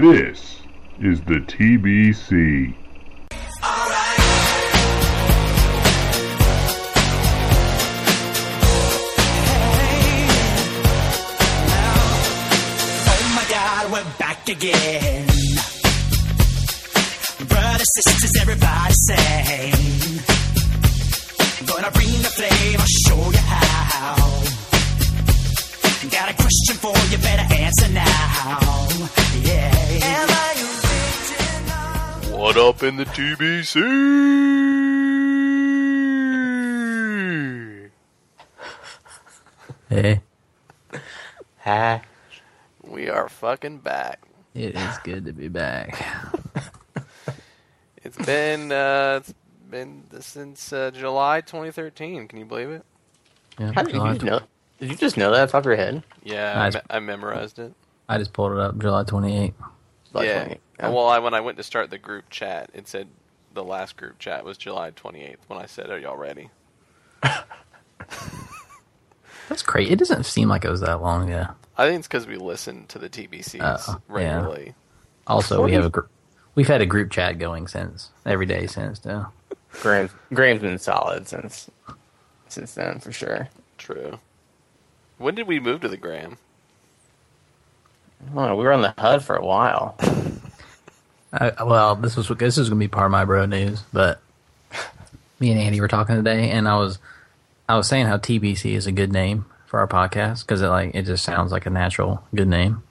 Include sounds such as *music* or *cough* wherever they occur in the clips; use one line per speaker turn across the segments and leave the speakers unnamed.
This is the TBC.
Oh my god, we're back again. Brothers, sisters, everybody say. Gonna bring the flame, I'll show you how. Got a question for you, better answer now. Yeah. Am I original?
What up in the TBC?
Hey,
Ha.
We are fucking back.
it is good to be back. *laughs*
It's been uh, it's been since uh, July 2013. Can you believe it?
Yeah,
How did
July
you
tw-
know? Did you just know that off the top of your head?
Yeah,
Nice.
I, me- I memorized it.
I just pulled it up. July 28th.
Like,
yeah.
like,
Well, I, when I went to start the group chat, it said the last group chat was July 28th. When I said, "Are y'all ready?" *laughs*
That's crazy. It doesn't seem like it was that long yeah.
I think it's because we listen to the TBCs
uh, yeah.
regularly.
Also, we have a gr- we've had a group chat going since every day since. Too.
Graham, Graham's been solid since since then for sure.
True. When did we move to the Gram?
Oh, we were on the HUD for a while. *laughs*
I, well, this was this is gonna be part of my bro news, but me and Andy were talking today, and I was I was saying how TBC is a good name for our podcast because it like it just sounds like a natural good name.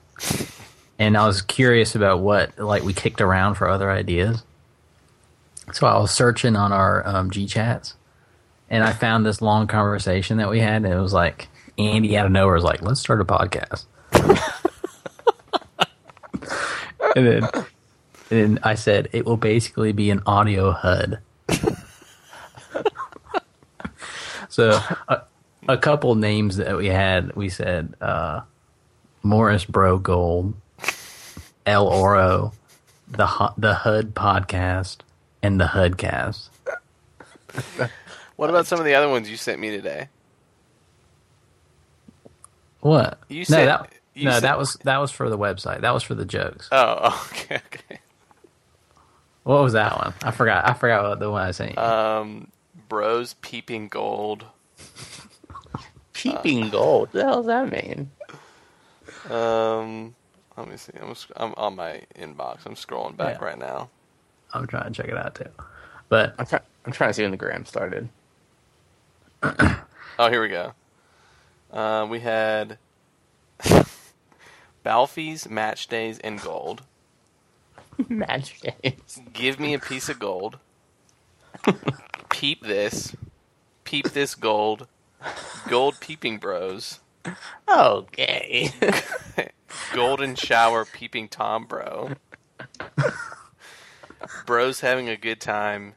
And I was curious about what like we kicked around for other ideas. So I was searching on our um, G chats, and I found this long conversation that we had. And it was like Andy out of nowhere was like, "Let's start a podcast," *laughs* and then and then I said it will basically be an audio HUD. *laughs* so a, a couple names that we had, we said uh, Morris Bro Gold, El Oro, the the HUD podcast, and the HUDcast. *laughs*
What about some of the other ones you sent me today?
What?
You
no,
said-
that
you
no,
said-
that was that was for the website. That was for the jokes.
Oh, *laughs* okay, okay.
What was that one? I forgot. I forgot what the one I sent. you.
Um, Bros peeping gold.
Peeping gold. What the hell does that mean?
Um, let me see. I'm, I'm on my inbox. I'm scrolling back
Yeah.
right now.
I'm trying to check it out too. But
I'm trying. I'm trying to see when the gram started.
Oh, here we go. Uh, we had *laughs* Balfies, Match Days, and Gold. *laughs*
Match days.
Give me a piece of gold. *laughs* Peep this. Peep this gold. Gold peeping bros.
Okay.
Golden shower peeping Tom bro. Bros having a good time.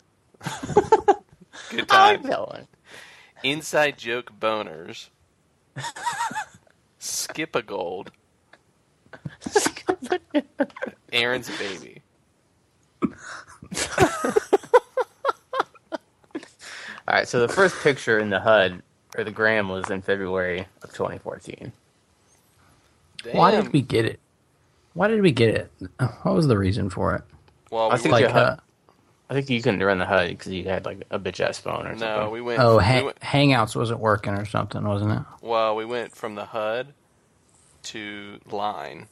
good time. Inside joke boners. Skip a gold. Aaron's baby.
All right. So the first picture in the HUD or the gram was in February of 2014.
Damn.
why did we get it? Why did we get it? What was the reason for it?
Well,
I think
went,
Like,
you
uh,
I think you couldn't run the HUD because you had like a bitch ass phone or something.
no, we went.
oh,
we went-
Hangouts wasn't working or something, wasn't it?
well, we went from the HUD to Line,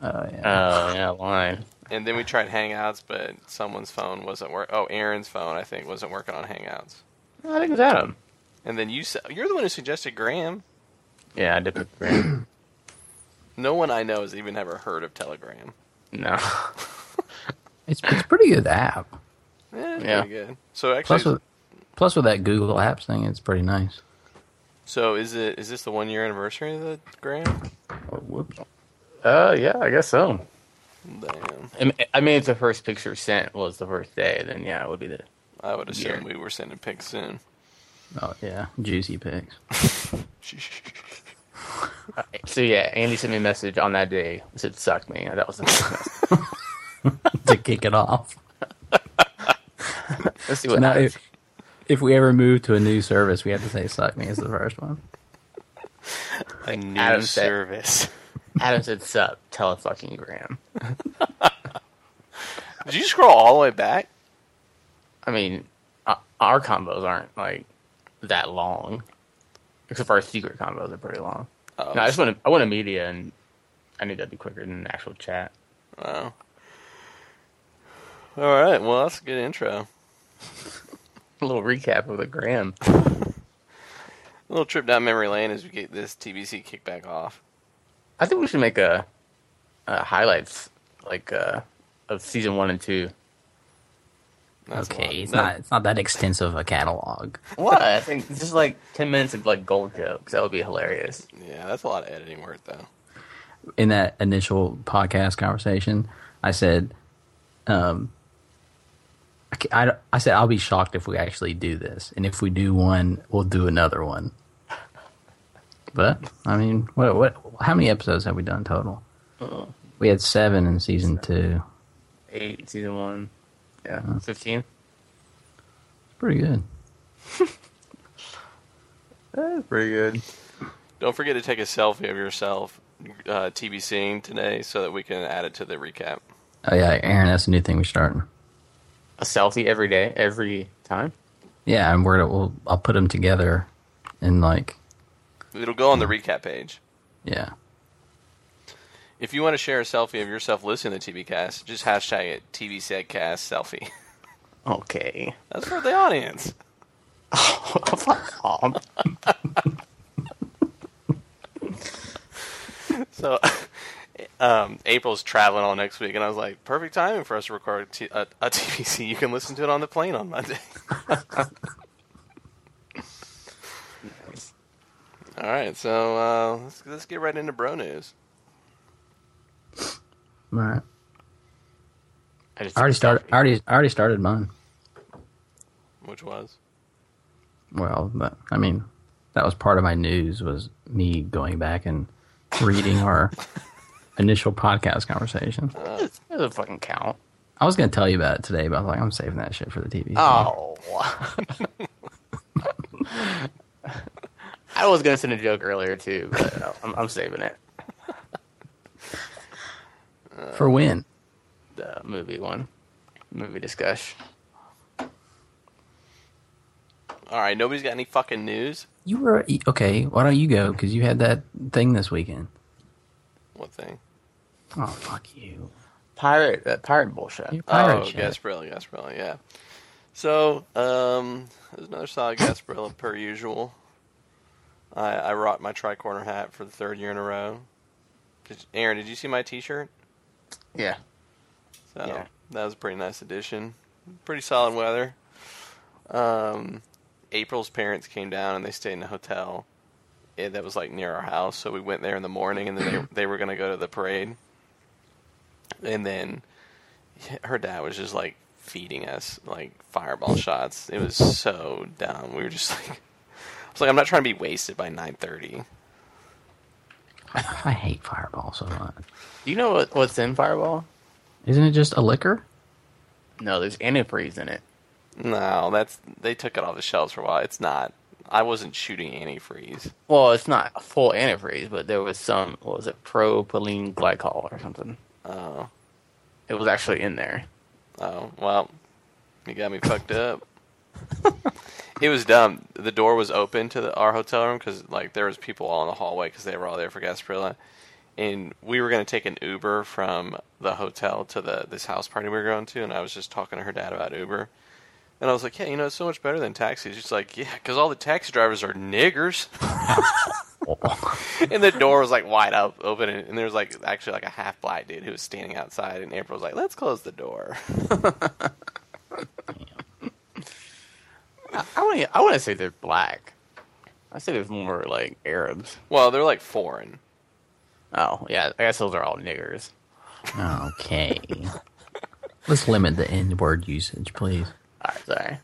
Oh yeah.
Oh yeah, line.
and then we tried Hangouts, but someone's phone wasn't working. Oh, Aaron's phone, I think, wasn't working on Hangouts.
I think it was Adam.
And then you, sa- you're the one who suggested Graham.
Yeah, I did pick the gram. *coughs*
No one I know has even ever heard of Telegram.
no. *laughs*
it's it's pretty good app.
Eh,
Yeah.
good. So actually,
Plus with plus with that Google Apps thing, it's pretty nice.
so is it is this the one year anniversary of the Graham?
Oh.
Uh, yeah, I guess so.
Damn,
I mean, if the first picture sent was the first day, then yeah, it would be the.
I would assume
Yeah.
we were sending pics soon.
Oh yeah, juicy pics. *laughs* *laughs*
So yeah, Andy sent me a message on that day. It said "suck me." That was the *laughs* first message.
to kick it off. *laughs*
Let's see
So
what
now,
happens.
if, if we ever move to a new service, we have to say "suck me" as the first one.
A new
Adam said-
service. *laughs*
Adam said, "Sup, tell a fucking gram." *laughs*
Did you scroll all the way back?
I mean, uh, our combos aren't like that long, except for our secret combos are pretty long.
Oh,
No, I just went. I went to media, and I knew that'd be quicker than an actual chat.
oh. All right. Well, that's a good intro.
A *laughs* little recap of the gram.
A *laughs* little trip down memory lane as we get this TBC kickback off.
I think we should make a, a highlights like uh, of season one and two.
That's.
Okay, it's
That-
not it's not that extensive a catalog. *laughs*
What? I think just like ten minutes of like gold jokes. That would be hilarious.
Yeah, that's a lot of editing work, though.
In that initial podcast conversation, I said, um, I, I, I said I'll be shocked if we actually do this, and if we do one, we'll do another one. But I mean, what what? How many episodes have we done total? Uh, we had seven in season two.
Eight season one. Yeah, uh-huh. fifteen.
Pretty good. *laughs*
Eh, that's pretty good.
Don't forget to take a selfie of yourself uh, TBCing today so that we can add it to the recap.
Oh yeah, Aaron, that's a new thing we're starting.
A selfie every day, every time.
Yeah, and we're we'll, I'll put them together, and like
It'll go on the recap page.
yeah,
If you want to share a selfie of yourself listening to TBcast, just hashtag it TBCcast selfie.
Okay.
That's for the audience.
Oh, *laughs* Fuck off. *laughs*
So, um, April's traveling all next week, and I was like, perfect timing for us to record a, t- a, a *laughs* TBC. You can listen to it on the plane on Monday. *laughs*
Nice.
all right, so uh, let's, let's get right into bro news.
all right.
I just
I already started. I already I already started mine.
Which was
Well, but I mean, that was part of my news was me going back and reading our *laughs* initial podcast conversation.
It doesn't fucking count.
I was going to tell you about it today, but I was like, I'm saving that shit for the TV.
Oh. *laughs* I was gonna send a joke earlier too, but uh, I'm, I'm saving it. *laughs*
for when?
The movie one, movie discussion.
all right. Nobody's got any fucking news.
You were okay. Why don't you go? Because you had that thing this weekend.
What thing?
Oh fuck you!
Pirate, that pirate bullshit.
You pirate
oh,
shit.
Gasparilla, Gasparilla, yeah. So, um, there's another solid Gasparilla per usual. I, I rocked my tri-corner hat for the third year in a row. Did, Aaron, did you see my T-shirt?
Yeah.
So
Yeah.
that was a pretty nice addition. Pretty solid weather. Um, April's parents came down and they stayed in a hotel eh, that was like near our house. So we went there in the morning, and then they they were gonna go to the parade. And then her dad was just like feeding us like fireball shots. It was so dumb. We were just *laughs* like, I was like, I'm not trying to be wasted by 9:30.
I hate Fireball so much.
Do you know what, what's in Fireball?
Isn't it just a liquor?
No, there's antifreeze in it.
No, that's they took it off the shelves for a while. It's not. I wasn't shooting antifreeze.
Well, it's not a full antifreeze, but there was some. What was it? Propylene glycol or something.
Oh,
It was actually in there.
oh, well, you got me fucked up. *laughs* it was dumb. The door was open to the, our hotel room because like there was people all in the hallway because they were all there for Gasparilla, and we were gonna take an Uber from the hotel to the this house party we were going to, and I was just talking to her dad about Uber. And I was like, yeah, you know, it's so much better than taxis. She's like, yeah, because all the taxi drivers are niggers. *laughs* and the door was like wide up, open, and, and there was like actually like a half black dude who was standing outside. And April was like, "Let's close the door." *laughs*
I, I want. I want to say they're black. I say there's more like Arabs.
well, they're like foreign.
Oh yeah, I guess those are all niggers.
Okay. *laughs* Let's limit the N word usage, please.
All right, sorry.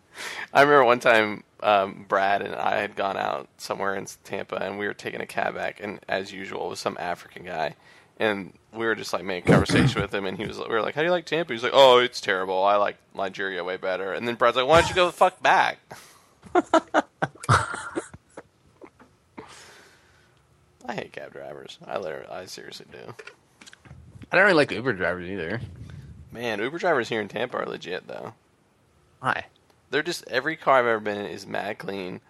I remember one time um, Brad and I had gone out somewhere in Tampa, and we were taking a cab back, and as usual, it was some African guy, and we were just like making conversation with him, and he was, we were like, "How do you like Tampa?" He's like, "Oh, it's terrible. I like Nigeria way better." And then Brad's like, "Why don't you go the fuck back?" *laughs* I hate cab drivers. I literally, I seriously do.
I don't really like Uber drivers either.
Man, Uber drivers here in Tampa are legit though.
Why?
They're just every car I've ever been in is mad clean.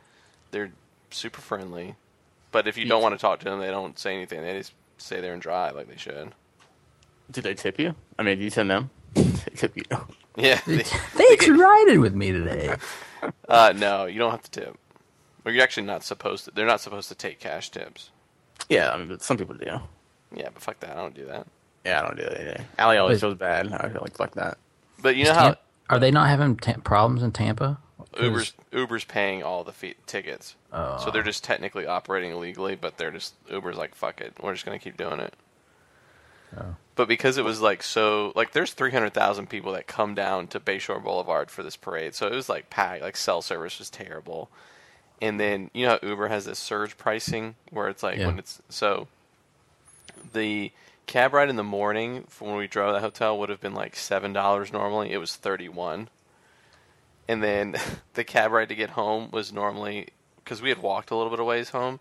They're super friendly, but if you don't want to talk to them, they don't say anything. They just stay there and drive like they should.
Do they tip you? I mean, do you send them? *laughs* they tip you.
Yeah. they-
Thanks for riding with me today.
uh, no, you don't have to tip. Or you're actually not supposed to. They're not supposed to take cash tips.
Yeah, I mean, but some people do.
Yeah, but fuck that. I don't do that.
Yeah, I don't do that either. Allie always feels bad. I feel like fuck that.
But you know how
Tam- are they not having ta- problems in Tampa?
Uber's Uber's paying all the fee- tickets,
Oh.
so they're just technically operating illegally. But they're just Uber's like fuck it, we're just gonna keep doing it.
Oh.
But because it was like so, like there's 300,000 people that come down to Bayshore Boulevard for this parade, so it was like packed. Like cell service was terrible, and then you know how Uber has this surge pricing where it's like
Yeah.
when it's so the cab ride in the morning from when we drove to the hotel would have been like seven dollars normally. It was thirty one, and then *laughs* the cab ride to get home was normally because we had walked a little bit of ways home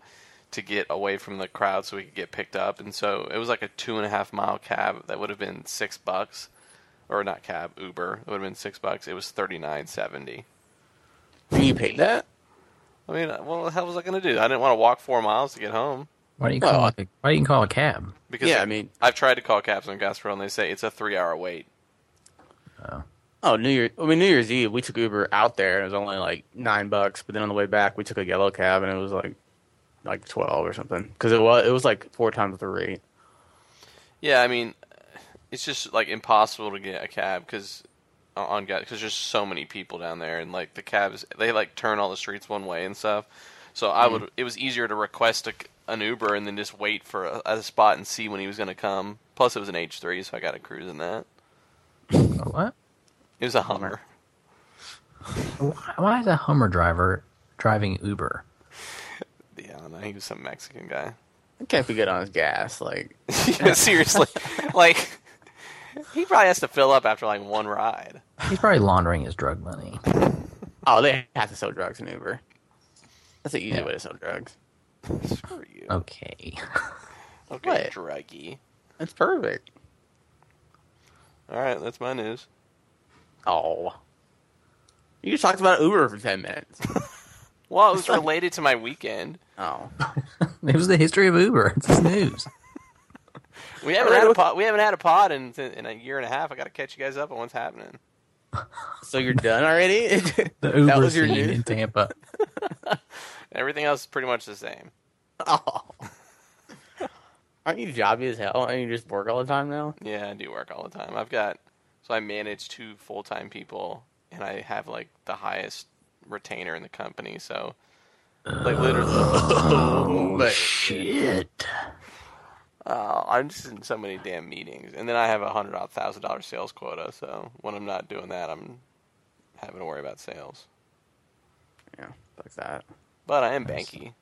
to get away from the crowd so we could get picked up, and so it was like a two and a half mile cab that would have been six bucks, or not cab Uber. It would have been six bucks. It was thirty nine seventy.
You paid that?
I mean, what the hell was I going to do? I didn't want to walk four miles to get home.
Why do you call
I-
it? A, why do you call a cab?
Because
Yeah, I mean-
I've tried to call cabs on Gasparilla and they say it's a three hour wait.
Oh. oh, New Year. I mean, New Year's Eve, we took Uber out there. and It was only like nine bucks, but then on the way back, we took a yellow cab, and it was like like twelve or something. Because it was it was like four times the rate.
Yeah, I mean, it's just like impossible to get a cab because on because there's so many people down there, and like the cabs they like turn all the streets one way and stuff. So I would it was easier to request a, an Uber and then just wait for a, a spot and see when he was going to come. Plus, it was an H three, so I got a cruise in that.
A what?
It was a Hummer.
Why, why is a Hummer driver driving Uber?
Yeah, I don't know. He was some Mexican guy.
It can't be good on his gas. Like,
Yeah, *laughs* Seriously, like he probably has to fill up after like one ride.
He's probably laundering his drug money.
oh, they have to sell drugs in Uber. That's an easy
Yeah.
way to sell drugs.
Screw you.
Okay. *laughs*
Okay,
What?
druggy.
That's perfect.
All right, that's my news.
Oh, you just talked about Uber for ten minutes. *laughs*
Well, it was related to my weekend.
Oh, *laughs*
It was the history of Uber. It's his news.
We haven't had a pod. We haven't had a pod in in a year and a half. I got to catch you guys up on what's happening.
so you're done already?
The
that
Uber
was your
scene
news.
in Tampa.
Everything else is pretty much the same.
Oh. *laughs* Aren't you jobby as hell? And you just work all the time now?
Yeah, I do work all the time. I've got so I manage two full time people, and I have like the highest retainer in the company. So, like literally, *laughs*
but
Shit.
uh, I'm just in so many damn meetings, and then I have a hundred thousand dollar sales quota. So when I'm not doing that, I'm having to worry about sales.
yeah, like that.
But I am banky.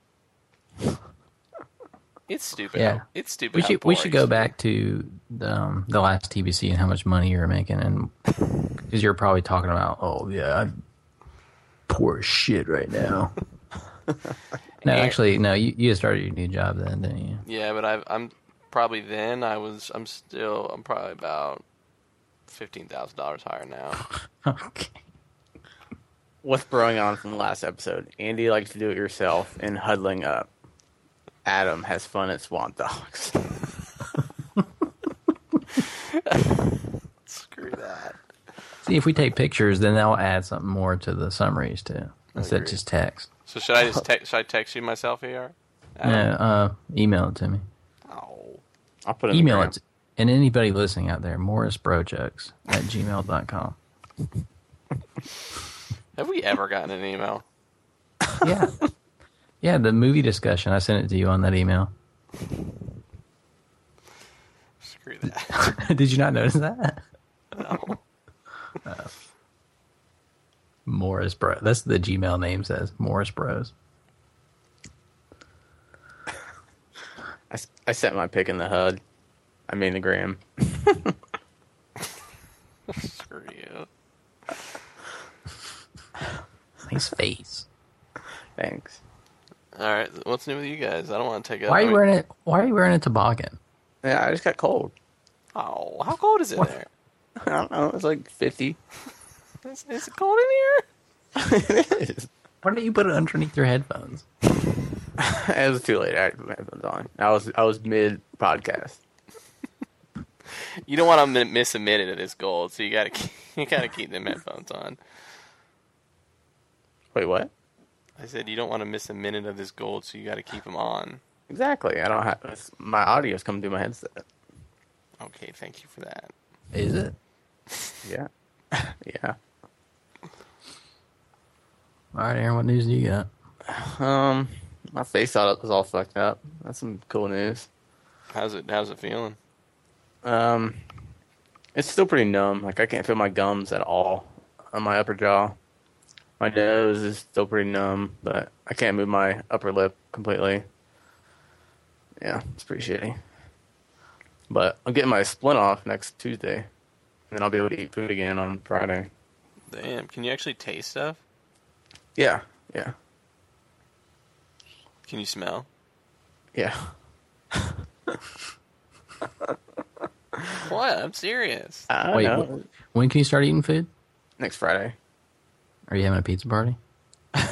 It's stupid.
Yeah.
how- it's stupid.
We should we should go back to the, um, the last TBC and how much money you were making, and *laughs* because you're probably talking about, oh yeah, I'm poor as shit right now. *laughs* no, actually, no. You you started your new job then, didn't you?
Yeah, but I've, I'm probably then I was I'm still I'm probably about fifteen thousand dollars higher now. *laughs*
Okay.
What's throwing on from the last episode? Andy likes to do it yourself and huddling up. Adam has fun at Swamp Dogs. *laughs*
Screw that.
See, if we take pictures, then that'll add something more to the summaries too, instead of just text.
So should I just text? Should I text you myself here?
Yeah, uh, email it to me.
Oh,
I'll put it in
Email
the
it. to- And anybody listening out there, Morris morrisbrojokes at gmail.com. *laughs*
have we ever gotten an email? *laughs*
Yeah. Yeah, the movie discussion. I sent it to you on that email.
Screw that. *laughs*
Did you not notice that?
no.
Uh, Morris Bro. That's the Gmail name says. Morris Bros.
I, I sent my pick in the HUD. I mean the gram.
Screw you.
Nice face.
Thanks.
All right, what's new with you guys? I don't want to take it.
Why are you wearing it? Why are you wearing a toboggan?
Yeah, I just got cold.
Oh, how cold is it there?
I don't know. It's like fifty. *laughs*
Is, is it cold in here? *laughs*
it is.
Why don't you put it underneath your headphones? *laughs*
It was too late. I had put my headphones on. I was I was mid podcast.
You don't want to miss a minute of this gold, so you gotta keep, you gotta keep them headphones on.
Wait, what?
I said you don't want to miss a minute of this gold, so you got to keep them on.
Exactly. I don't have my audio's coming through my headset.
Okay, thank you for that.
Is it?
Yeah. *laughs* yeah.
All right, Aaron. What news do you got?
Um, my face all was all fucked up. That's some cool news.
How's it? How's it feeling?
Um, it's still pretty numb. Like I can't feel my gums at all on my upper jaw. My nose is still pretty numb, but I can't move my upper lip completely. Yeah, it's pretty shitty. But I'm getting my splint off next Tuesday, and then I'll be able to eat food again on Friday.
Damn, can you actually taste stuff?
Yeah, yeah,
Can you smell?
yeah.
What? I'm serious.
I don't
Wait,
know.
When can you start eating food?
Next Friday.
Are you having a pizza party? *laughs*
I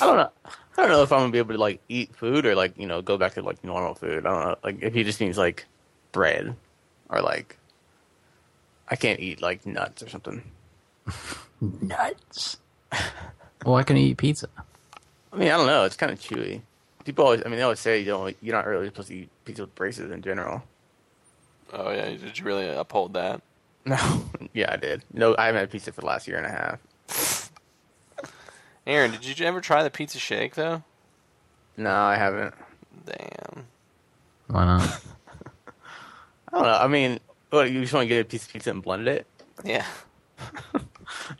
don't know. I don't know if I'm gonna be able to like eat food or like you know go back to like normal food. I don't know. Like if he just needs like bread or like I can't eat like nuts or something. *laughs*
Nuts. well, why can't you eat pizza?
I mean I don't know. It's kind of chewy. People always. I mean they always say you don't. You're not really supposed to eat pizza with braces in general.
Oh yeah, did you really uphold that? *laughs*
No. yeah, I did. No, I haven't had pizza for the last year and a half.
Aaron, did you ever try the pizza shake though?
No, I haven't.
Damn.
Why not? *laughs*
I don't know. I mean, what you just want to get a piece of pizza and blend it?
Yeah. *laughs*
I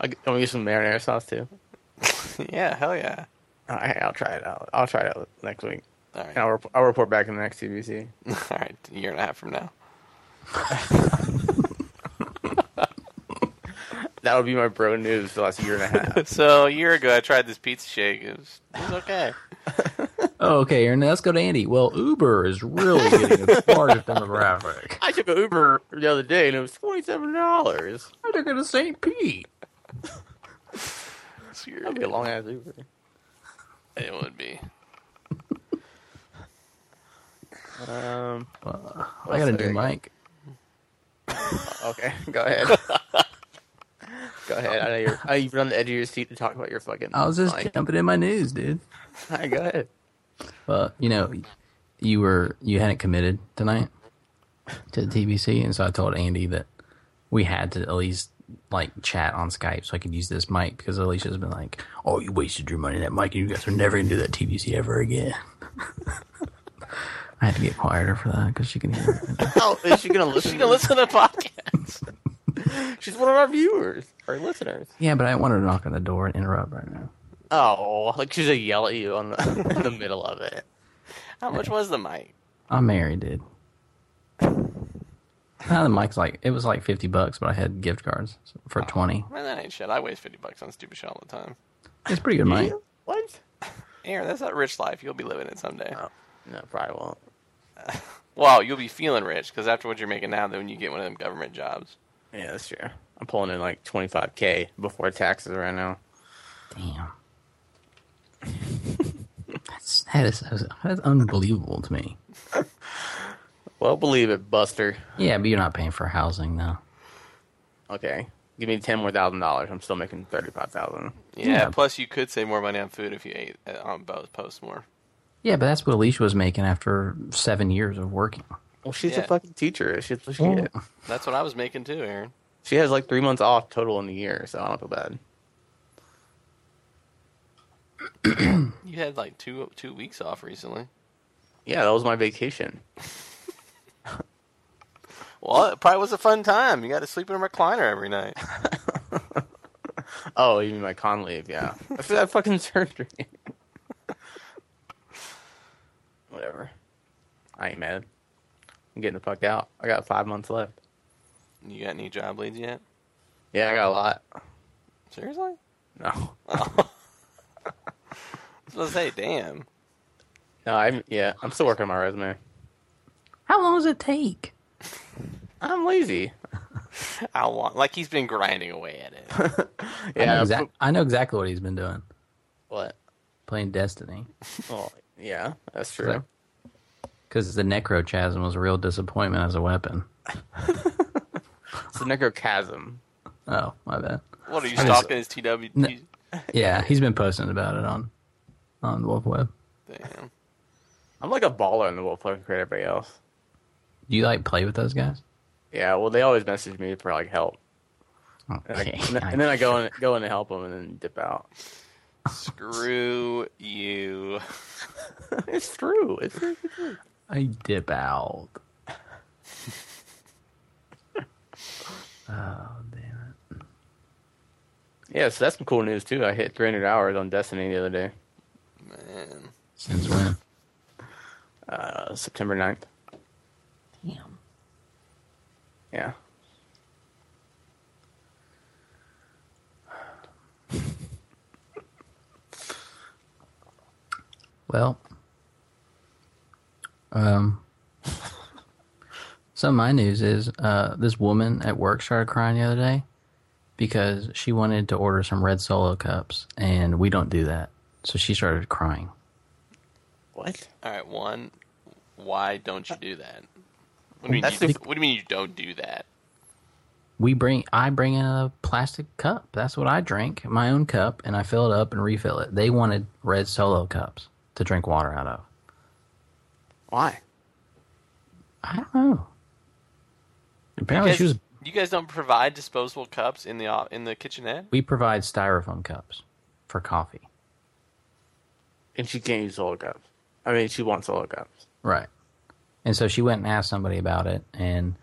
want to get some marinara sauce too. *laughs*
yeah. Hell yeah.
All right, I'll try it out. I'll try it out next week.
All
And
right.
I'll, rep- I'll report back in the next TBC.
All right. A year and a half from now.
That would be my bro news the last year and a half. *laughs*
So a year ago, I tried this pizza shake. It was, it was okay. *laughs*
oh, okay, Aaron. Let's go to Andy. Well, Uber is really getting a *laughs* target demographic.
I took an Uber the other day and it was twenty seven dollars.
I took it to St. Pete.
It's That'd be a long ass Uber.
It would be.
Um.
I got a new mic.
Okay, go ahead. Go ahead. I know you're. I you've been on the edge of your seat to talk about your fucking.
I was just
mic.
jumping in my news, dude. *laughs*
All right, go ahead.
Well, you know, you were you hadn't committed tonight to the TBC, and so I told Andy that we had to at least like chat on Skype so I could use this mic because Alicia's been like, "Oh, you wasted your money on that mic, and you guys are never gonna do that TBC ever again." *laughs* I had to get quieter for that because she can hear it. *laughs*
Oh, is she gonna listen?
You can listen to the podcast. *laughs*
She's one of our viewers, our listeners.
yeah, but I didn't want her to knock on the door and interrupt right now.
Oh, like she's gonna yell at you on the *laughs* in the middle of it.
How much was the mic?
I'm married, dude. Now the mic's like it was like fifty bucks, but I had gift cards for oh, twenty.
Man, that ain't shit. I waste fifty bucks on stupid shit all the time.
It's pretty good mic.
What?
Aaron, that's that rich life. You'll be living it someday.
Oh, no, probably won't. *laughs*
Well, you'll be feeling rich because after what you're making now, then when you get one of them government jobs.
Yeah, that's true. I'm pulling in like 25k before taxes right now.
Damn. That's, that is that's unbelievable to me.
Well, believe it, Buster.
Yeah, but you're not paying for housing though.
Okay, give me ten more thousand dollars. I'm still making thirty-five thousand.
Yeah,
Yeah.
Plus, you could save more money on food if you ate uh, on both posts more.
Yeah, but that's what Alicia was making after seven years of working.
Well, she's
Yeah.
a fucking teacher. She's what she
Well-
get. Oh.
That's what I was making too, Aaron.
She has like three months off total in the year, so I don't feel bad.
You had like two two weeks off recently.
Yeah, that was my vacation. *laughs*
Well, it probably was a fun time. You got to sleep in a recliner every night. *laughs*
Oh, you mean my con leave? Yeah, after that fucking surgery. *laughs* Whatever. I ain't mad. I'm getting the fuck out. I got five months left.
You got any job leads yet?
Yeah, I got a lot.
Seriously?
No. *laughs*
I was gonna say, damn.
No, I'm yeah. I'm still working on my resume.
How long does it take?
I'm lazy.
I want Like he's been grinding away at it. *laughs*
I,
Yeah.
know exact- I know exactly what he's been doing.
what?
Playing Destiny.
Well, yeah, that's true.
Because the Necrochasm was a real disappointment as a weapon. *laughs*
It's the necrochasm.
Oh, my bad.
What are you
I
stalking his TW?
No. Yeah, he's been posting about it on on Wolf Web.
Damn.
I'm like a baller in the wolf compared to everybody else.
Do you like play with those guys?
Yeah, well, they always message me for like help, and, I,
Okay.
and, then, and then I go in, go in to help them, and then dip out. *laughs*
Screw you. *laughs*
it's true. It's true.
I dip out. *laughs* oh damn it!
Yeah, so that's some cool news too. I hit 300 hours on Destiny the other day,
Man.
Since when?
uh, September 9th.
Damn.
Yeah.
Well, um, *laughs* some of my news is uh, this woman at work started crying the other day because she wanted to order some red solo cups, and we don't do that. So she started crying.
What?
All right. One. Why don't you do that? What do you mean? You,
the-
what do you mean you don't do that?
We bring, I bring in a plastic cup. That's what I drink, my own cup, and I fill it up and refill it. They wanted red solo cups to drink water out of.
Why?
I don't know. Apparently,
You
she was.
guys, you guys don't provide disposable cups in the uh, in the kitchenette.
We provide styrofoam cups for coffee.
And she can't use solo cups. I mean, she wants solo cups.
Right. And so she went and asked somebody about it, and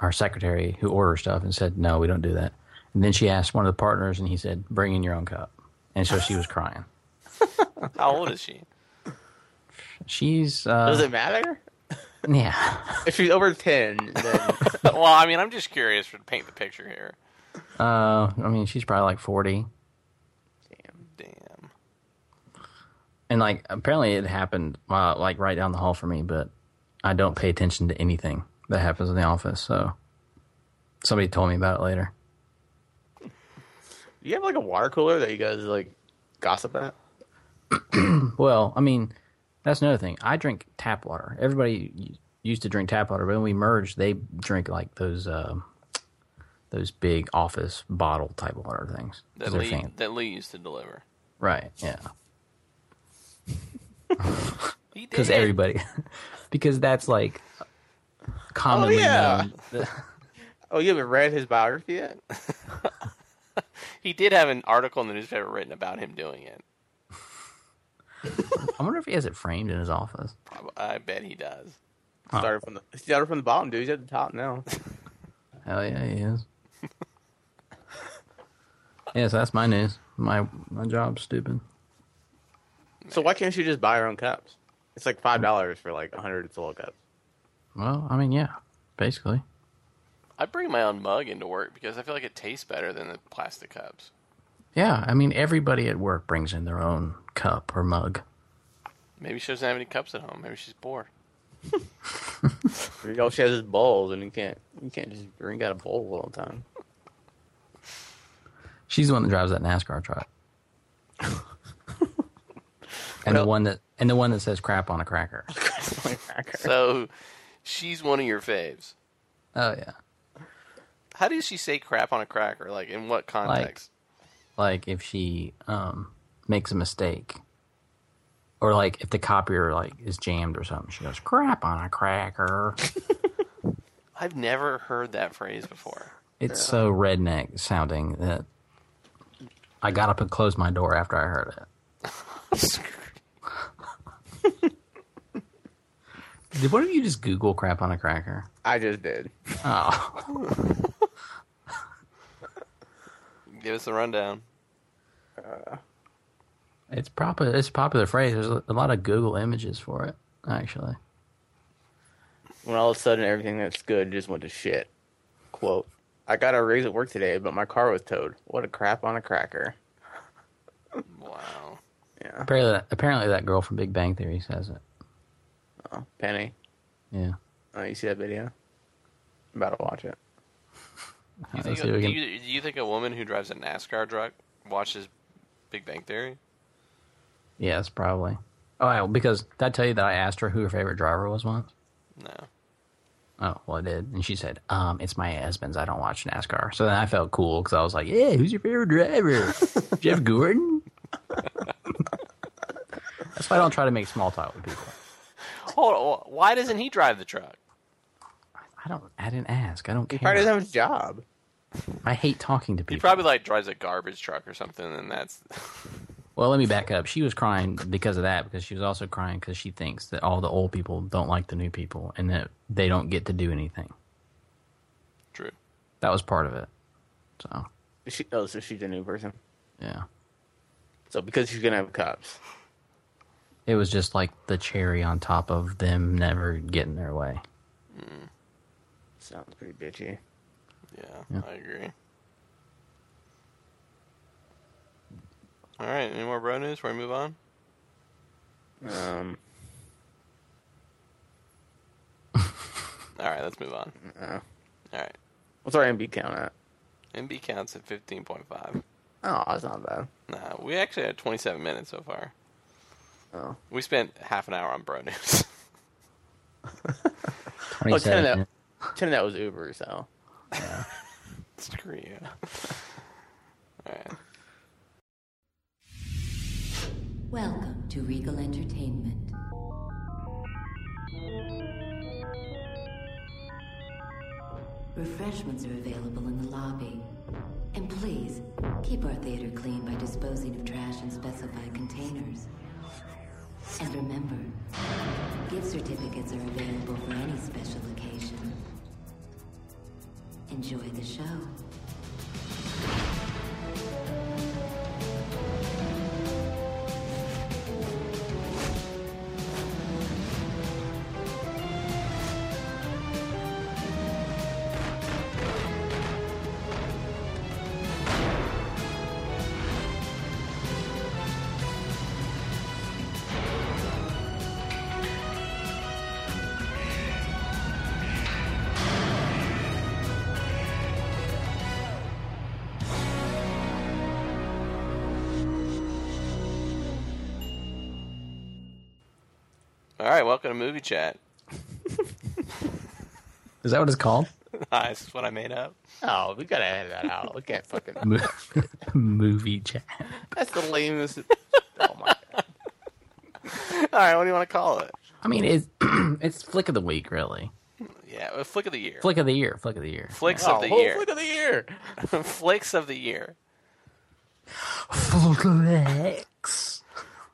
our secretary who orders stuff and said, "No, we don't do that." And then she asked one of the partners, and he said, "Bring in your own cup." And so she was crying. *laughs*
How old is she?
She's uh,
Does it matter?
yeah.
If she's over 10, then *laughs*
well, I mean, I'm just curious to paint the picture here.
Uh, I mean, she's probably like forty,
Damn. Damn.
And like apparently it happened uh, like right down the hall for me, but I don't pay attention to anything that happens in the office. So somebody told me about it later.
Do you have like a water cooler that you guys like gossip at. *clears throat*
Well, I mean, that's another thing. I drink tap water. Everybody used to drink tap water, but when we merged, they drink like those um those big office bottle type of water things
That Lee,
fan-
that Lee used to deliver.
right? Yeah, *laughs* because everybody, *laughs* because that's like commonly
yeah.
known. *laughs*
Oh, you haven't read his biography yet?
He did have an article in the newspaper written about him doing it.
I wonder if he has it framed in his office.
Prob- I bet he does.
Started from the started from the bottom, dude. He's at the top now.
Hell yeah, he is. yeah, so that's my news. My my job's stupid.
so why can't you just buy your own cups? It's like five dollars for like a hundred solo cups.
Well, I mean, yeah, basically.
I bring my own mug into work because I feel like it tastes better than the plastic cups.
Yeah, I mean, everybody at work brings in their own cup or mug.
Maybe she doesn't have any cups at home. Maybe she's bored. *laughs*
All she has is bowls, and you can't you can't just drink out of bowl all the time.
She's the one that drives that NASCAR truck. and the one that and the one that says *laughs* crap on a cracker.
So she's one of your faves.
Oh yeah.
How does she say crap on a cracker? Like in what context?
Like if she um makes a mistake. Or like if the copier like is jammed or something, she goes, Crap on a cracker. *laughs*
I've never heard that phrase before.
It's so redneck sounding that I got up and closed my door after I heard it. *laughs* Did one of you just Google crap on a cracker?
I just did.
Oh. *laughs*
Give us the rundown.
Uh, it's proper. It's a popular phrase. There's a lot of Google images for it, actually.
When all of a sudden everything that's good just went to shit. Quote: I got a raise at work today, but my car was towed. What a crap on a cracker. *laughs*
Wow.
Yeah.
Apparently, apparently that girl from Big Bang Theory says it.
Oh, Penny.
Yeah.
Oh, you see that video? I'm about to watch it.
Do you, think, do,
can-
you, do you think a woman who drives a NASCAR truck watches Big Bang Theory?
Yes, probably. Oh, yeah, because did I tell you that I asked her who her favorite driver was once?
No.
Oh, well, I did. And she said, um, it's my husband's. I don't watch NASCAR. So then I felt cool because I was like, yeah, who's your favorite driver? *laughs* Jeff Gordon? That's why I don't try to make small talk with people.
Hold on. Why doesn't he drive the truck?
I don't, I didn't ask. I don't
He
care.
probably doesn't have a job.
I hate talking to people.
He probably like drives a garbage truck or something, and that's *laughs*
Well, let me back up. She was crying because of that, because she was also crying because she thinks that all the old people don't like the new people and that they don't get to do anything.
true.
That was part of it. So,
Is She, oh, so she's a new person.
yeah.
So because she's gonna have cops.
It was just like the cherry on top of them never getting their way. Mm.
Sounds pretty bitchy.
Yeah,
Yeah.
I agree. All right, any more bro news before we move on?
Um, *laughs*
All right, let's move on.
uh,
All right,
what's our MB count at?
MB counts at fifteen point five.
Oh, that's not bad.
Nah, we actually had twenty seven minutes so far.
Oh,
We spent half an hour on bro news.
oh 10 of
27
that, 10 of that was Uber, so. *laughs*
Screw you. All right.
Welcome to Regal Entertainment. Refreshments are available in the lobby. And please, keep our theater clean by disposing of trash in specified containers. And remember, gift certificates are available for any special occasion. Enjoy the show.
All right, welcome to movie chat.
Is that what it's called? *laughs*
Hi, this is what I made up.
Oh, we gotta edit that out. We can't fucking. *laughs*
Movie chat.
That's the lamest. Oh my god.
All right, what do you want to call it?
I mean, it's *clears throat* it's flick of the week, really.
Yeah, uh, flick of the year.
Flick of the year. Flick of the year.
Flicks
Oh,
of the
whole
year.
flick of the year. *laughs*
Flicks of the year.
Flicks.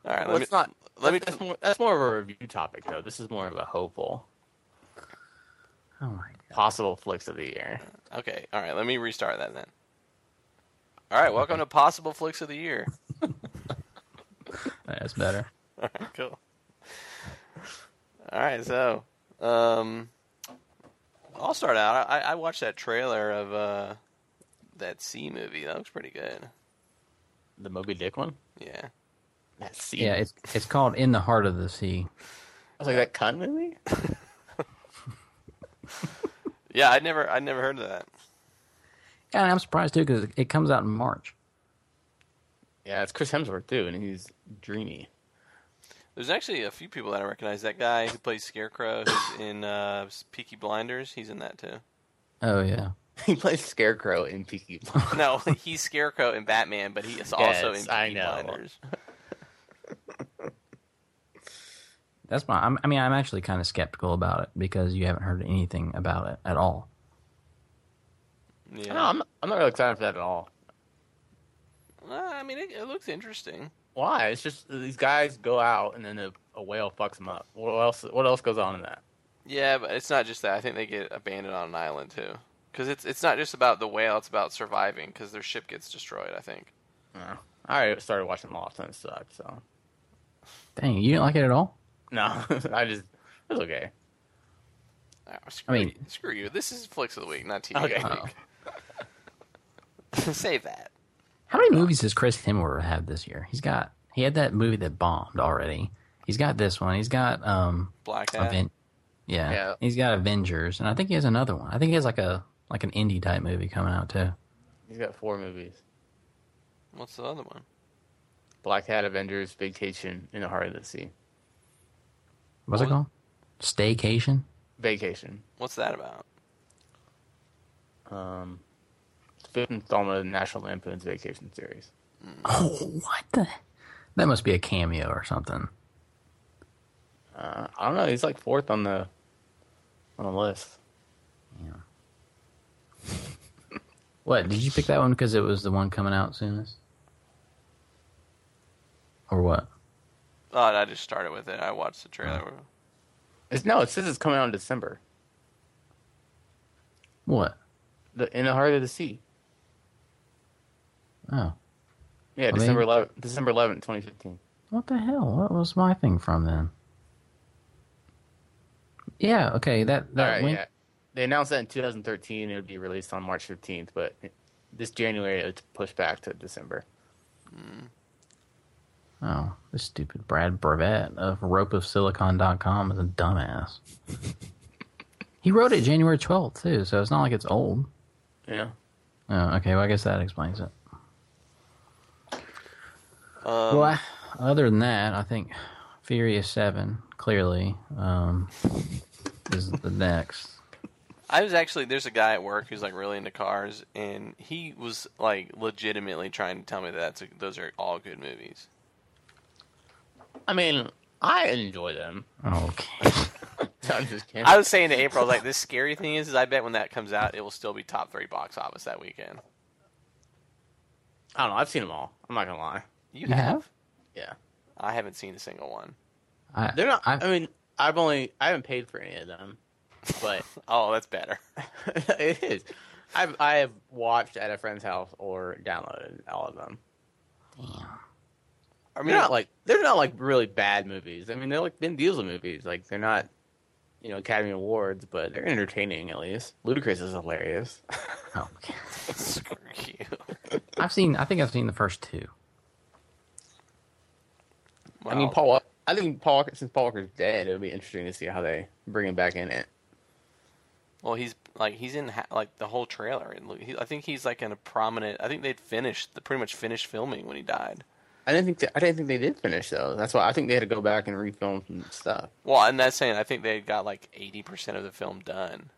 All right,
Well,
let me
it's not.
Let me
that's, more, that's more of a review topic, though. This is more of a hopeful
Oh my god.
possible flicks of the year.
Okay, all right, let me restart that then. All right, welcome to possible flicks of the year. *laughs*
That's better.
All right, cool. All right, so um, I'll start out. I, I watched that trailer of uh, that C movie. That looks pretty good.
The Moby Dick one.
Yeah.
That scene.
Yeah, it's it's called In the Heart of the Sea.
I was like that cunt movie. *laughs*
Yeah, I never, I never heard of that.
Yeah, I'm surprised too because it comes out in March.
Yeah, it's Chris Hemsworth too, and he's dreamy.
There's actually a few people that I recognize. That guy who plays Scarecrow, who's *coughs* in uh, Peaky Blinders, he's in that too.
Oh yeah. *laughs*
he plays Scarecrow in Peaky Blinders.
No, he's Scarecrow in Batman, but he is also
Yes,
in
I
Peaky
know.
Blinders. *laughs*
That's my. I'm, I mean, I'm actually kind of skeptical about it because you haven't heard anything about it at all.
Yeah.
No, I'm, I'm not really excited for that at all.
Well, I mean, it, it looks interesting.
Why? It's just these guys go out and then a, a whale fucks them up. What else? What else goes on in that?
Yeah, but it's not just that. I think they get abandoned on an island too. Because it's it's not just about the whale; it's about surviving. Because their ship gets destroyed. I think.
Uh, I already started watching Lost and it sucked. So
Dang, you didn't like it at all?
No, *laughs* I just it's okay.
Oh, screw
I mean-
you. screw you. This is flicks of the week, not TV
Okay.
of the week. Save that.
How many movies does Chris Hemsworth have this year? He's got he had that movie that bombed already. He's got this one. He's got um,
Blackhat.
Aven- yeah.
Yeah.
He's got Avengers, and I think he has another one. I think he has like a like an indie type movie coming out too.
He's got four movies:
What's the other one?
Blackhat, Avengers, Vacation, In the Heart of the Sea.
What's
What?
it called? Staycation.
Vacation.
What's that about?
Um, fifth installment of the National Lampoon's Vacation series.
Oh, what the? That must be a cameo or something.
Uh, I don't know. He's like fourth on the on the list. Yeah. *laughs*
what did you pick that one because it was the one coming out soonest, or what?
Oh, I just started with it. I watched the trailer.
It's no. It says it's coming out in December.
What?
The In the Heart of the Sea.
Oh,
Yeah,
Well,
December
they-
11th, December 11th, 2015.
what the hell? What was my thing from then? Yeah, okay. That that
All right,
went-
yeah. They announced that in 2013 it would be released on March 15th, but this January it's pushed back to December. Mm.
Oh, this stupid Brad Brevet of ropeofsilicon.com is a dumbass. he wrote it January 12th, too, so it's not like it's old.
Yeah.
Oh, okay, well, I guess that explains it.
Um,
well, I, other than that, I think Furious 7, clearly, um, is the next.
I was actually there's a guy at work who's like really into cars, and he was like legitimately trying to tell me that that's a, those are all good movies.
I mean, I enjoy them.
Oh, okay. *laughs*
I'm just kidding.
I was saying to April, like, the scary thing is, is I bet when that comes out, it will still be top three box office that weekend.
I don't know. I've seen them all. I'm not gonna lie.
You,
You
have?
have?
Yeah,
I haven't seen a single one.
I,
they're not. I,
I,
mean, I've only I haven't paid for any of them, but *laughs*
Oh, that's better. *laughs*
it is. I've I have watched at a friend's house or downloaded all of them.
I mean,
They're not like they're not like really bad movies. I mean, they're like Vin Diesel movies. Like they're not, you know, Academy Awards, but they're entertaining at least. Ludacris is hilarious.
oh, okay. *laughs*
screw you.
I've seen, I think I've seen the first two.
I mean,
Wow.
Paul. I think Paul since Paul Walker's dead, it would be interesting to see how they bring him back in it.
Well, he's like he's in ha- like the whole trailer. And he, I think he's like in a prominent. I think they'd finished, the, pretty much finished filming when he died.
I didn't think that, I didn't think they did finish though. That's why I think they had to go back and refilm some stuff.
Well, and that's saying I think they got like eighty percent of the film done.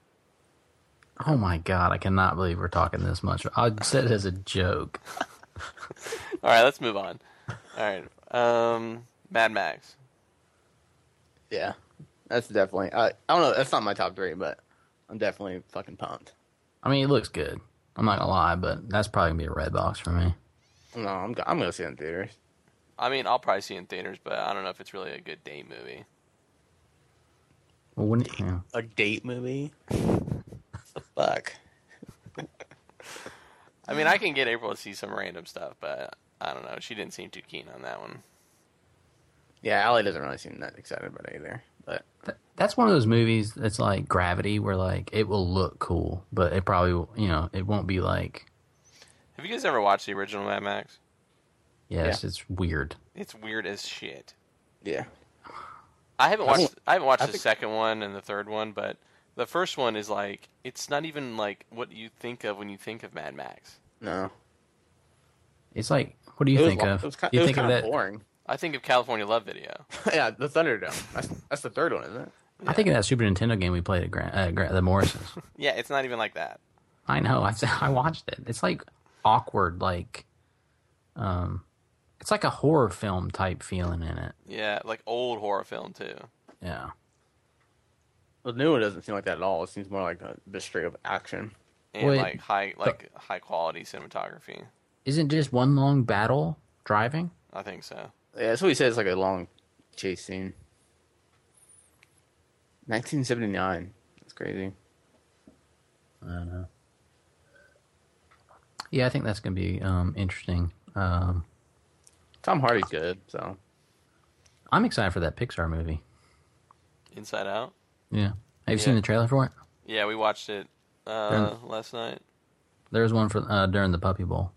Oh my god, I cannot believe we're talking this much. I said it as a joke. *laughs*
All right, let's move on. All right, um, Mad Max.
Yeah, that's definitely. I, I don't know. That's not my top three, but I'm definitely fucking pumped.
I mean, it looks good. I'm not gonna lie, but that's probably gonna be a Redbox for me.
No, I'm I'm gonna see it in theaters.
I mean, I'll probably see it in theaters, but I don't know if it's really a good date movie.
Well, when, yeah.
A date movie? the fuck? *laughs*
I mean, I can get April to see some random stuff, but I don't know. She didn't seem too keen on that one.
Yeah, Allie doesn't really seem that excited about it either. But
Th- that's one of those movies that's like Gravity, where like it will look cool, but it probably will- you know it won't be like
Have you guys ever watched the original Mad Max?
yes,
Yeah.
it's weird.
It's weird as shit.
yeah,
I haven't watched.
think-
I haven't watched
I
the
think-
second one and the third one, but the first one is like it's not even like what you think of when you think of Mad Max.
no.
It's like what do you
it
think
was,
of?
It was, kind,
you
it was
think of
kind of
that?
boring.
I think of California Love Video. *laughs*
yeah, the Thunderdome. That's that's the third one, isn't it?
I think of that Super Nintendo game we played at Gra- uh, Gra- the Morrisons. *laughs*
Yeah, it's not even like that.
I know. I said *laughs* I watched it. It's like awkward, like um, it's like a horror film type feeling in it.
Yeah, like old horror film too.
Yeah.
The new one doesn't seem like that at all. It seems more like a bit straight up action.
And
Wait,
like high like high quality cinematography.
Isn't just one long battle driving?
I think so.
Yeah, that's what he said. It's like a long chase scene. 1979. That's crazy.
I don't know. Yeah, I think that's going to be um, interesting. Um,
Tom Hardy's good, so
I'm excited for that Pixar movie.
Inside Out.
Yeah. Have you
Yeah.
seen the trailer for it?
Yeah, we watched it uh, last night.
There was one for uh, during the Puppy Bowl.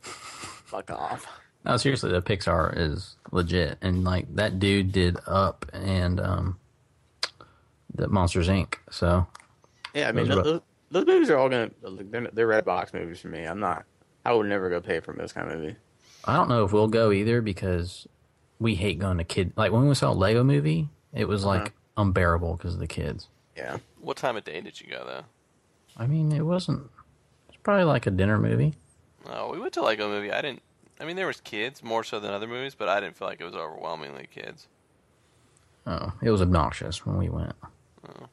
Fuck off.
No, seriously, the Pixar is legit, and like that dude did Up and um, the Monsters Inc. So
Yeah, I mean,
Those
those,
are-
those, movies are all gonna they're, they're Redbox movies for me. I'm not. I would never go pay for this kind of movie.
I don't know if we'll go either because we hate going to kid. Like when we saw Lego Movie, it was like uh-huh. unbearable because of the kids.
Yeah,
What time of day did you go though?
I mean, it wasn't. It's probably like a dinner movie.
Oh, we went to Lego movie. I didn't. I mean, there was kids more so than other movies, but I didn't feel like it was overwhelmingly kids.
Oh, it was obnoxious when we went. Oh.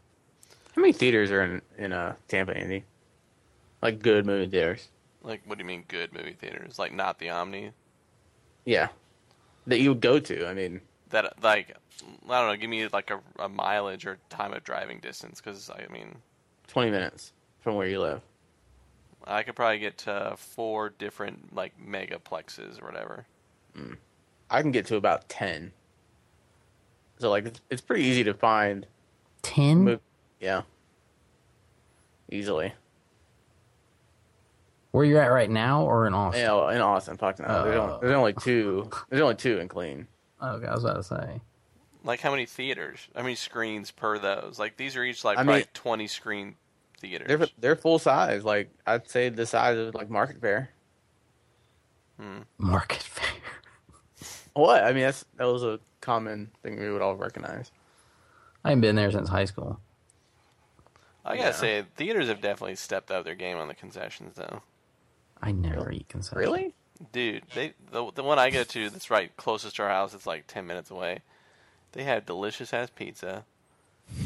How many theaters are in in uh, Tampa, Andy? Like good movie theaters.
Like, what do you mean good movie theaters? Like, not the Omni?
Yeah. That you would go to. I mean,
that, like, I don't know, give me like a, a mileage or time of driving distance because, I mean,
20 minutes from where you live.
I could probably get to four different, like, megaplexes or whatever. Mm.
I can get to about 10. So, like, it's, it's pretty easy to find. 10? Yeah, easily.
Where you're at right now, or in Austin?
Yeah, in Austin, fucking hell. There's, only, there's only two. Oh. There's only two in clean.
Oh, *laughs* okay, I was about to say.
Like, how many theaters? How many screens per those? Like, these are each like
I mean-
twenty screen theaters.
They're they're full size. Like I'd say the size of like Market Fair. Hmm.
Market Fair. *laughs*
What? I mean, that's that was a common thing we would all recognize.
I ain't been there since high school.
I gotta
Yeah.
say, theaters have definitely stepped up their game on the concessions, though.
I never eat concessions.
Really?
Dude, they the the one I go to that's right closest to our house. It's like ten minutes away. They have delicious ass pizza.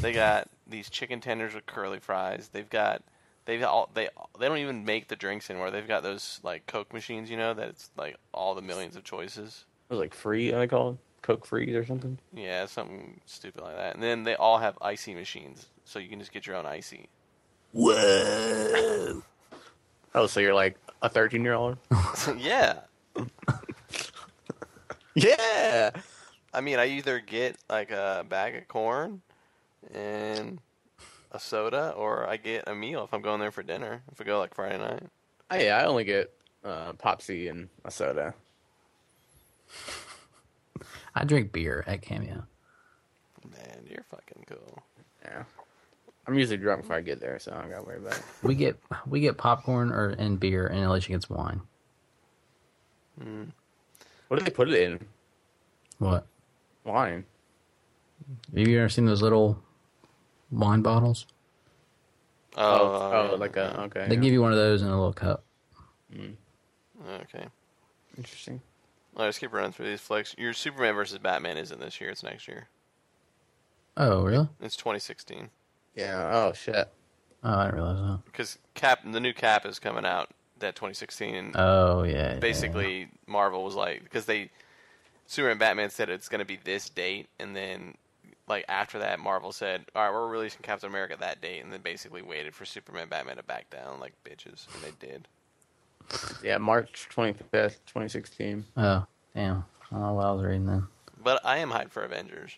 They got these chicken tenders with curly fries. They've got they've all they they don't even make the drinks anymore. They've got those like Coke machines, you know, that it's like all the millions of choices.
It was like free. What they called Coke freeze or something.
Yeah, something stupid like that. And then they all have icy machines, so you can just get your own icy. Whoa! *laughs*
Oh, so you're like a 13 year old? *laughs* *laughs*
yeah,
yeah.
I mean, I either get like a bag of corn and a soda, or I get a meal if I'm going there for dinner. If I go like Friday night.
Oh, yeah, I only get uh, Popsy and a soda.
I drink beer at Cameo.
Man, you're fucking cool.
Yeah. I'm usually drunk before I get there, so I don't gotta worry about it.
We get we get popcorn or and beer, and Alicia gets wine. Hmm.
What do they put it in?
What?
Wine.
Have you ever seen those little wine bottles?
Oh,
oh,
yeah.
like a okay.
They
yeah.
give you one of those in a little cup. Hmm.
okay.
interesting.
All right, let's keep running through these flicks. Your Superman versus Batman isn't this year; it's next year.
Oh, really?
It's 2016
Yeah. Oh shit.
Oh, I didn't realize that.
because Cap, the new Cap, is coming out that 2016.
Oh, yeah. yeah,
basically, Marvel was like because they Superman Batman said it's going to be this date, and then like after that, Marvel said, "All right, we're releasing Captain America that date," and then basically waited for Superman Batman to back down like bitches, and they did.
Yeah, March 25th, 2016.
Oh, damn. I don't know what I was reading then.
But I am hyped for Avengers.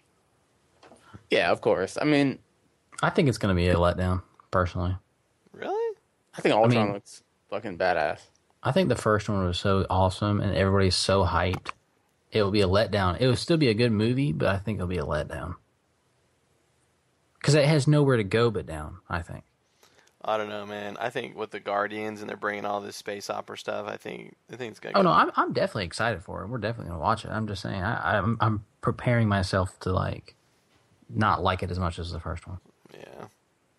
Yeah, of course. I mean,
I think it's going to be a letdown, personally.
Really?
I think Ultron
mean-
looks fucking badass.
I think the first one was so awesome and everybody's so hyped. It will be a letdown. It will still be a good movie, but I think it'll be a letdown. Because it has nowhere to go but down, I think.
I don't know, man. I think with the Guardians and they're bringing all this space opera stuff, I think I think it's gonna.
Oh,
go.
no, I'm, I'm definitely excited for it. We're definitely going to watch it. I'm just saying, I, I'm, I'm preparing myself to, like, not like it as much as the first one.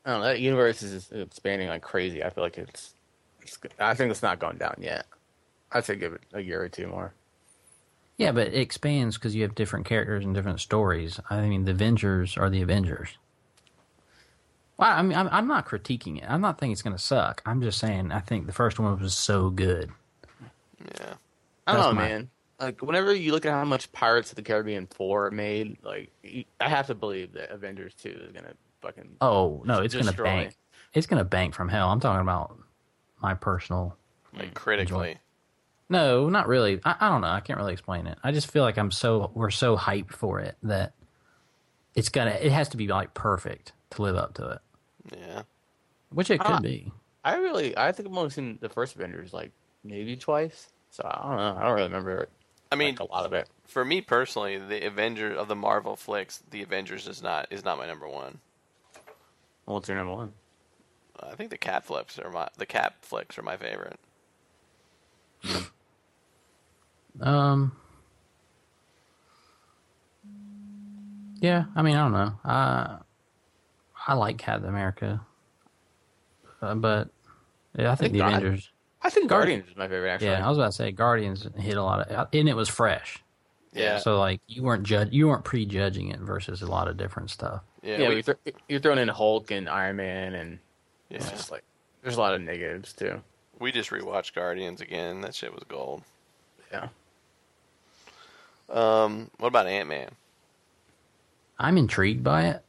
Yeah.
I don't know. That universe is expanding like crazy. I feel like it's, it's. I think it's not going down yet. I'd say give it a year or two more.
Yeah, but it expands because you have different characters and different stories. I mean, the Avengers are the Avengers. Well, I mean, I'm, I'm not critiquing it. I'm not saying it's going to suck. I'm just saying I think the first one was so good.
Yeah.
I don't
That's
know,
my-
man. Like whenever you look at how much Pirates of the Caribbean four made, like I have to believe that Avengers two is gonna fucking.
Oh no, it's going to bank. It's going to bank from hell. I'm talking about my personal.
Like critically.
No, not really. I, I don't know. I can't really explain it. I just feel like I'm so we're so hyped for it that it's gonna. It has to be like perfect to live up to it,
Yeah.
which it could be.
I really, I think I've only seen the first Avengers like maybe twice. So I don't know. I don't really remember.
I mean,
like, a lot of it.
for me personally, the Avengers of the Marvel flicks, the Avengers is not is not my number one.
What's your number one?
I think the cat flips are my the cat flicks are my favorite. *laughs*
Um. Yeah, I mean, I don't know. I I like Captain America, uh, but yeah, I think,
think
the
God-
Avengers.
I think
Guardian-
Guardians is my favorite. Actually,
Yeah, I was about to say Guardians hit a lot of, and it was fresh.
Yeah,
So like you weren't judge, you weren't prejudging it versus a lot of different stuff.
yeah,
yeah,
we-
you're, th- you're throwing in Hulk and Iron Man, and
yeah.
it's just like there's a lot of negatives too.
we just rewatched Guardians again. That shit was gold.
Yeah,
Um, what about Ant Man?
I'm intrigued by it.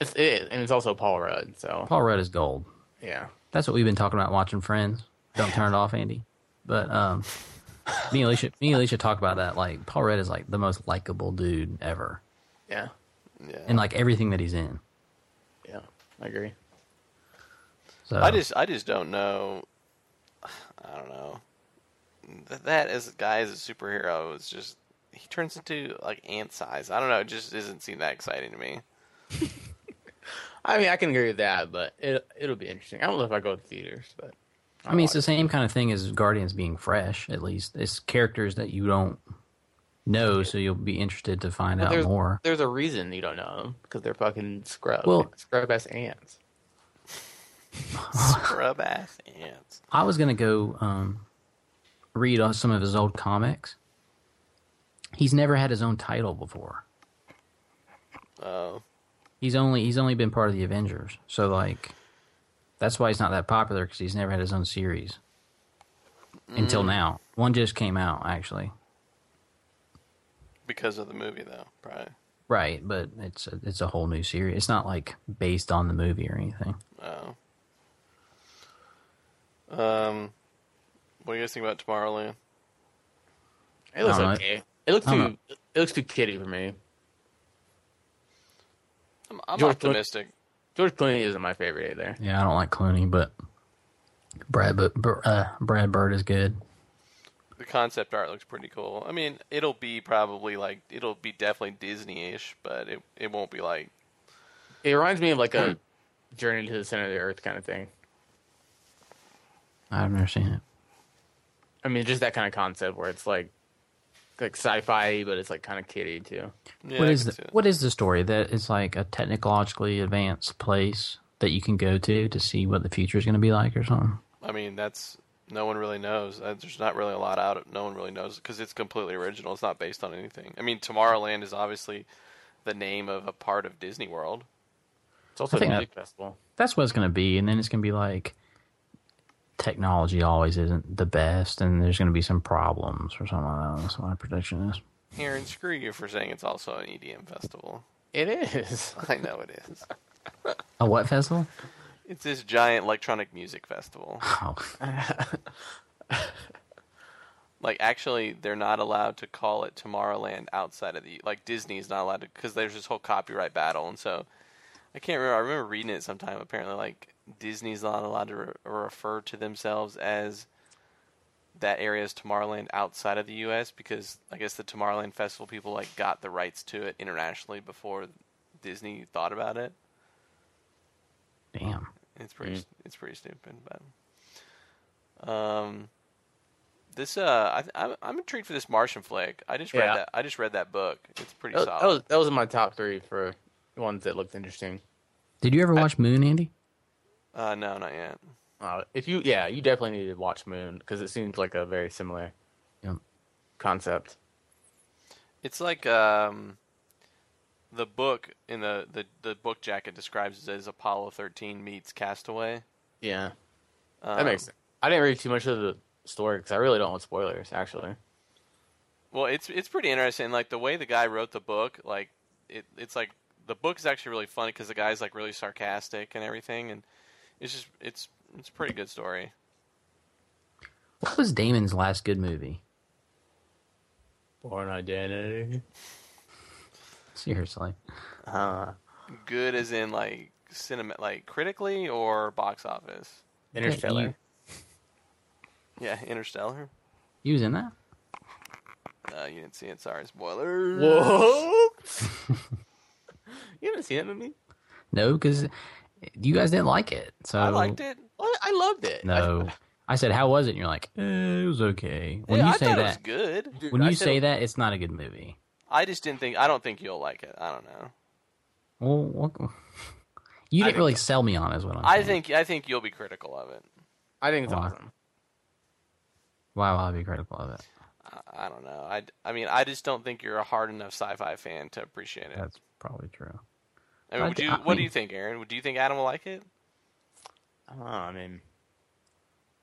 it's it, and it's also Paul Rudd. So
Paul Rudd is gold.
yeah,
That's what we've been talking about watching Friends. Don't turn it off, Andy. But um, me and Alicia, me and Alicia talk about that. Like Paul Rudd is like the most likable dude ever,
yeah,
Yeah,
And like everything that he's in.
yeah. I agree.
So
I just I just don't know. I don't know. Th- That as a guy as a superhero is just he turns into like ant size. I don't know. It just doesn't seem that exciting to me. *laughs*
I mean, I can agree with that, but it it'll be interesting. I don't know if I go to theaters, but
I mean, it's the same kind of thing as Guardians being fresh. At least it's characters that you don't know, so you'll be interested to find out
there's,
more.
There's a reason you don't know them because they're fucking scrub.
Well-
scrub ass ants. *laughs*
Scrub ass ants.
I was gonna go um, read some of his old comics. He's never had his own title before.
Oh,
He's only he's only been part of the Avengers, so like that's why he's not that popular because he's never had his own series until now. One just came out actually,
because of the movie though, probably.
right? But it's a, it's a whole new series. It's not like based on the movie or anything.
Oh. Um, what do you guys think about Tomorrowland?
It looks
I know.
okay. It looks
I don't
too. It looks too kiddie for me.
I'm, I'm optimistic.
George Clooney isn't my favorite either.
Yeah, I don't like Clooney, but Brad but uh, Brad Bird is good.
The concept art looks pretty cool. I mean, it'll be probably like it'll be definitely Disney-ish, but it it won't be like
It reminds me of like a Journey to the Center of the Earth kind of thing.
I've never seen it.
I mean, just that kind of concept where it's like like sci-fi, but it's like kind of kiddie too.
yeah,
what
I
is
can
the,
see it.
what is the story? That it's like a technologically advanced place that you can go to to see what the future is going to be like or something.
I mean, that's no one really knows. Uh, There's not really a lot out. of No one really knows because it's completely original. It's not based on anything. I mean, Tomorrowland is obviously the name of a part of Disney World.
It's also
I
a
think
music festival.
That's what it's going to be, and then it's going to be like technology always isn't the best, and there's going to be some problems or something like that. That's what my prediction is.
Aaron, screw you for saying it's also an EDM festival.
It is. *laughs*
I know it is.
A what festival?
It's this giant electronic music festival. *laughs*
Oh, *laughs*
Like, actually, they're not allowed to call it Tomorrowland outside of the like Disney's not allowed to because there's this whole copyright battle, and so I can't remember. I remember reading it sometime. Apparently, like Disney's not allowed to re- refer to themselves as that area as Tomorrowland outside of the U.S. because I guess the Tomorrowland Festival people like got the rights to it internationally before Disney thought about it.
damn.
It's pretty. It's pretty stupid, but um, this uh, I, I'm I'm intrigued for this Martian flick. I just read
Yeah.
that. I just read that book. It's pretty
That, that was that was in my top three for ones that looked interesting.
Did you ever watch Moon, Andy?
Uh, no, not yet.
Uh, if you, yeah, you definitely need to watch Moon because it seems like a very similar
Yep.
concept.
It's like um, the book in the, the the book jacket describes it as Apollo 13 meets Castaway.
Yeah,
Um,
that makes sense. I didn't read too much of the story because I really don't want spoilers. Actually,
Well, it's it's pretty interesting. Like the way the guy wrote the book, like it, it's like the book is actually really funny because the guy's like really sarcastic and everything, and it's just it's it's a pretty good story.
What was Damon's last good movie?
Bourne Identity. *laughs*
Seriously.
Uh,
Good as in like cinema, like critically or box office.
Interstellar.
you-
Yeah, Interstellar.
He was in that.
Uh, you didn't see it. Sorry, spoiler.
Whoa! *laughs* you haven't seen that movie?
No, because you guys didn't like it. So
I liked it.
I loved it.
No, I said, "How was it?" And you're like, eh, "It was okay." When
Yeah,
you
I
say
thought it was
that,
good.
Dude,
when
I
you
said-
say that, it's not a good movie.
I just didn't think. I don't think you'll like it. I don't know.
Well, what, *laughs* you didn't really sell me on, it, is what I'm
I
saying.
think. I think you'll be critical of it.
I think it's
Why?
awesome.
Why will I be critical of it?
I, I don't know. I, I mean, I just don't think you're a hard enough sci-fi fan to appreciate it.
That's probably true.
I mean, would you?
I
what do you think, Aaron? Do you think Adam will like it?
I don't know. I mean,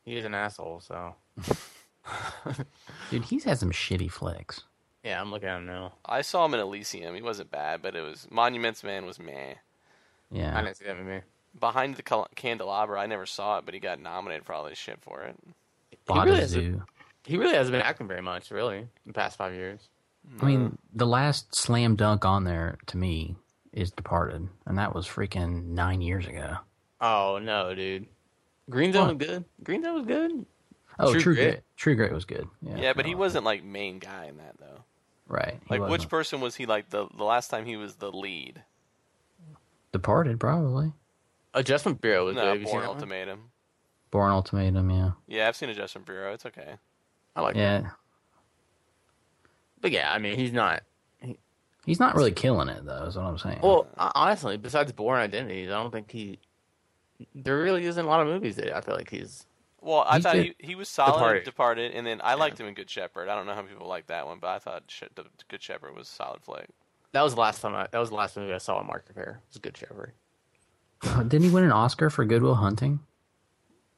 he is an asshole, so *laughs*
Dude, he's had some shitty flicks.
yeah, I'm looking at him now.
I saw him in Elysium. He wasn't bad, but it was Monuments Man was meh.
Yeah, I
didn't see that movie.
Behind the Candelabra, I never saw it, but he got nominated for all this shit for it.
Bought
really has a-
zoo.
He really hasn't been acting very much, really, in the past five years.
I mean, the last slam dunk on there to me is Departed, and that was freaking nine years ago.
Oh no, dude. Green Zone
What?
was good. Green Zone was good.
Oh,
True
True,
Grit?
Grit. True Grit was good. Yeah,
Yeah, but he wasn't like main guy in that though.
right.
Like, which
wasn't.
person was he? Like the the last time he was the lead?
Departed probably.
Uh, Adjustment Bureau was good.
No,
Have
Born
that one?
Ultimatum.
Bourne Ultimatum. Yeah,
Yeah, I've seen Adjustment Bureau. It's okay.
I like it.
yeah.
But yeah, I mean, he's not.
He's not really killing it though. Is what I'm saying.
Well, honestly, besides Bourne Identities, I don't think he. There really isn't a lot of movies that I feel like he's.
Well, I
He's
thought
good.
he, he was solid.
Departed.
Departed. and then I liked him in Good Shepherd. I don't know how people like that one, but I thought Sh- the Good Shepherd was a solid flick.
That was the last time. I, that was the last movie I saw with Mark Fair. It was Good Shepherd. *laughs*
didn't he win an Oscar for Good Will Hunting?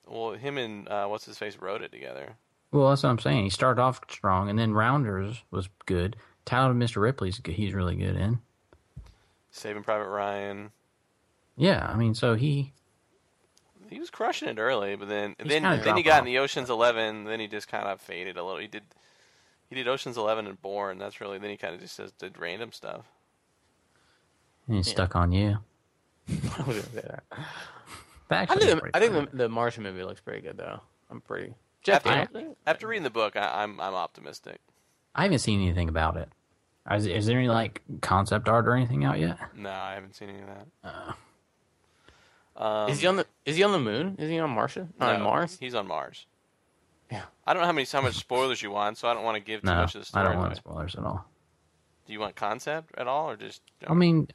Well, him and uh, what's his face wrote it together.
Well, that's what I'm saying. He started off strong, and then Rounders was good. Talented Mr. Ripley's good. He's really good in.
Saving Private Ryan.
Yeah, I mean, so he
He was crushing it early, but then then then he
dropped
got in the Ocean's Eleven. Then he just kind of faded a little. He did he did Ocean's Eleven and Bourne. That's really then he kind of just does, did random stuff.
he's stuck on you. *laughs*
I was gonna say that.
That
I think, the, I think the, the Martian movie looks pretty good though. I'm pretty. Jeff
After,
Daniels.
after reading the book, I, I'm I'm optimistic.
I haven't seen anything about it. Is, is there any like concept art or anything out yet?
No, I haven't seen any of that. Oh.
Um, is he on the? Is he on the moon? Is he on Martian? On Mars?
He's on Mars.
Yeah.
I don't know how many how much spoilers you want, so I don't want to give too
No,
much of the story.
I don't want spoilers at all.
Do you want concept at all, or just?
I mean,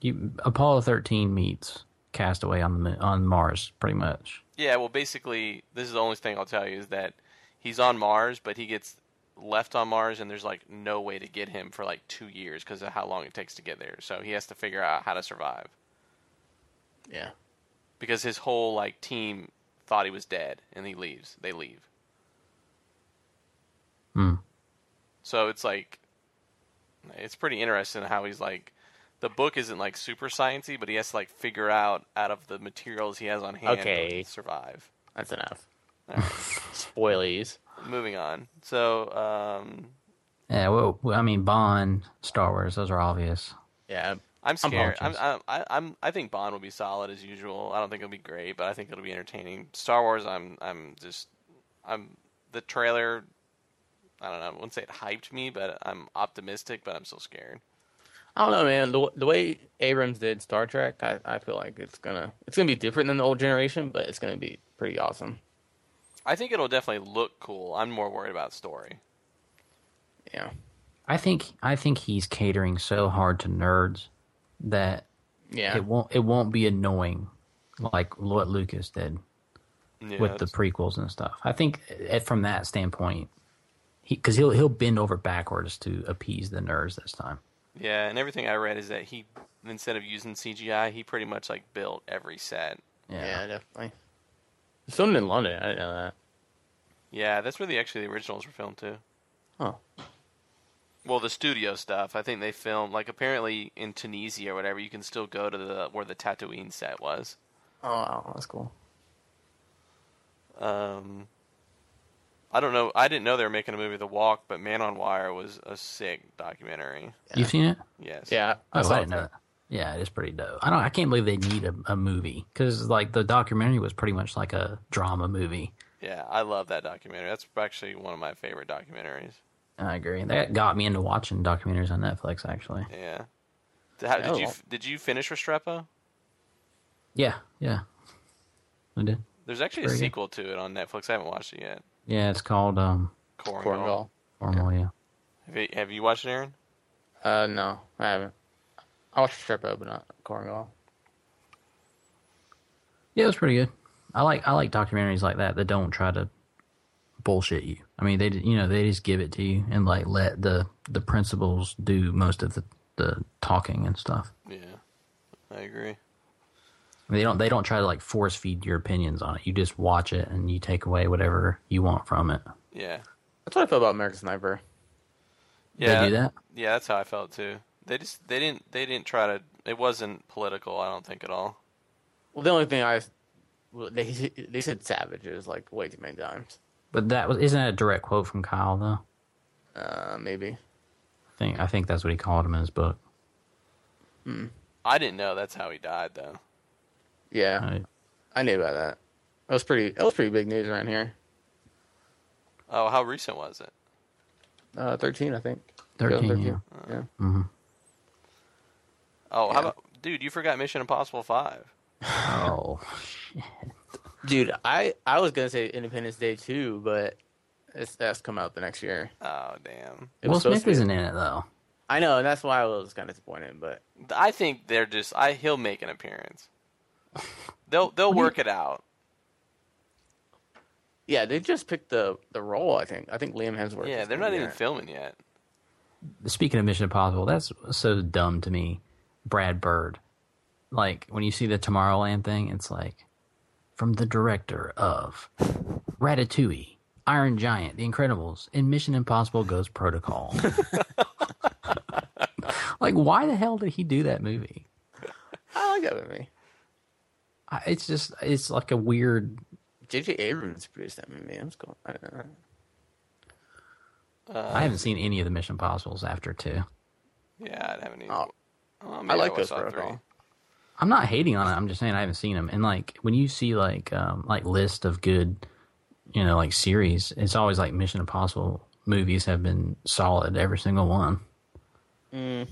you, Apollo 13 meets Castaway on the on Mars, pretty much.
Yeah, well, basically, this is the only thing I'll tell you is that he's on Mars, but he gets left on Mars, and there's like no way to get him for like two years because of how long it takes to get there. So he has to figure out how to survive
Yeah.
because his whole like team thought he was dead, and he leaves. They leave.
Hmm.
So it's like it's pretty interesting how he's like the book isn't like super sciency, but he has to like figure out out of the materials he has on hand
Okay.
to survive.
That's enough.
Right. *laughs*
Spoilies.
Moving on. So um,
Yeah, well, well, I mean, Bond, Star Wars, those are obvious.
Yeah.
I'm scared. I'm. I'm, I- I'm, I think Bond will be solid as usual. I don't think it'll be great, but I think it'll be entertaining. Star Wars, I'm, I'm just, I'm the trailer. I don't know. I wouldn't say it hyped me, but I'm optimistic, but I'm still scared.
I don't know, man. The, the way Abrams did Star Trek, I, I feel like it's gonna it's gonna be different than the old generation, but it's gonna be pretty awesome.
I think it'll definitely look cool. I'm more worried about story.
Yeah.
I think I think he's catering so hard to nerds that
Yeah.
it won't it won't be annoying like what Lucas did
Yeah,
with the prequels and stuff. I think eh, from that standpoint, he because he'll he'll bend over backwards to appease the nerds this time.
yeah, and everything I read is that he, instead of using CGI, he pretty much like built every set.
yeah.
Yeah,
definitely. It's filmed in London. I didn't know that.
Yeah, that's where the actually the originals were filmed too.
Oh.
Well, the studio stuff. I think they filmed like apparently in Tunisia or whatever. You can still go to the where the Tatooine set was.
Oh, wow, that's cool.
Um, I don't know. I didn't know they were making a movie, The Walk, but Man on Wire was a sick documentary.
you've seen it?
Yes.
Yeah.
Oh,
saw
I
it.
didn't know that. Yeah, it is pretty dope. I don't. I can't believe they need a, a movie because like the documentary was pretty much like a drama movie.
Yeah, I love that documentary. That's actually one of my favorite documentaries.
I agree. That got me into watching documentaries on Netflix. Actually,
Yeah. Did, how, did
Oh,
you did you finish Restrepo?
yeah, yeah, I did.
There's actually a
Very good.
sequel to it on Netflix. I haven't watched it yet.
Yeah, it's called um,
Korengal.
Korengal.
Formal. Yeah.
Have you, have you watched it, Aaron?
Uh, no, I haven't. I watched Strippo, but not Korengal.
Yeah, it was pretty good. I like I like documentaries like that that don't try to bullshit you. I mean, they you know they just give it to you and like let the the principals do most of the the talking and stuff.
Yeah, I agree.
They don't they don't try to like force feed your opinions on it. You just watch it and you take away whatever you want from it.
Yeah,
That's what I felt about American Sniper.
yeah.
They do that.
Yeah, that's how I felt too. They just they didn't they didn't try to. It wasn't political. I don't think at all.
Well, the only thing I well, they *laughs* they said savages like way too many times.
But that was isn't that a direct quote from Kyle though?
Uh, maybe.
I think I think that's what he called him in his book. Hmm.
I didn't know that's how he died though.
Yeah,
Right.
I knew about that. That was pretty. That was pretty big news around here.
Oh, how recent was it?
Uh, thirteen, I think.
13,
13,
yeah.
yeah.
Oh, how about dude? You forgot Mission Impossible Five.
Oh, *laughs*
Dude, I I was gonna say Independence Day too, but it's that's come out the next year.
Oh damn!
It
Will Smith isn't in it though.
I know, and that's why I was kind of disappointed. But
I think they're just. I he'll make an appearance. They'll they'll work it out.
yeah, they just picked the the role. I think. I think Liam Hemsworth.
Yeah, they're not even filming yet.
Speaking of Mission Impossible, that's so dumb to me. Brad Bird, like when you see the Tomorrowland thing, it's like from the director of Ratatouille, Iron Giant, The Incredibles, and Mission Impossible Ghost Protocol. *laughs* like, why the hell did he do that movie?
I like that movie.
I- It's just, it's like a weird.
J.J. Abrams produced that movie. That's cool. I don't know.
I haven't seen any of the Mission Impossibles after two.
Yeah, I haven't even.
Oh, I like
watched
Ghost Protocol.
three.
I'm not hating on it. I'm just saying I haven't seen them. And like when you see like um like list of good, you know, like series, it's always like Mission Impossible movies have been solid every single one.
Mm.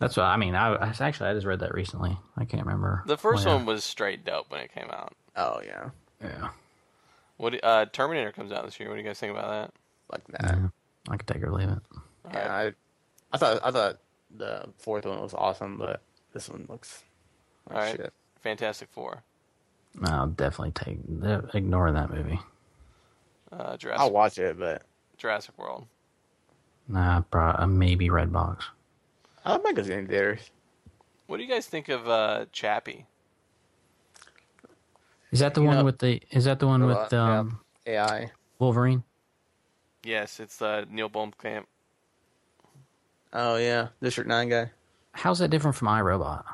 That's what I mean. I, I actually I just read that recently. I can't remember
The first
where.
one was straight dope when it came out.
Oh yeah,
Yeah,
What uh, Terminator comes out this year. What do you guys think about that?
like that.
yeah. I could take or leave it.
Yeah, I, I thought I thought the fourth one was awesome, but this one looks like
All right,
shit.
Fantastic Four,
I'll definitely take ignore that movie.
uh, Jurassic,
I'll watch it, but
Jurassic World.
Nah, pro- uh, maybe Redbox.
I might go see it in theaters.
What do you guys think of uh, Chappie?
Is that the
You
one
know-
with the? Is that the one with um,
AI.
Wolverine?
Yes, it's uh, Neil Blomkamp.
Oh yeah, District Nine guy.
How's that different from iRobot?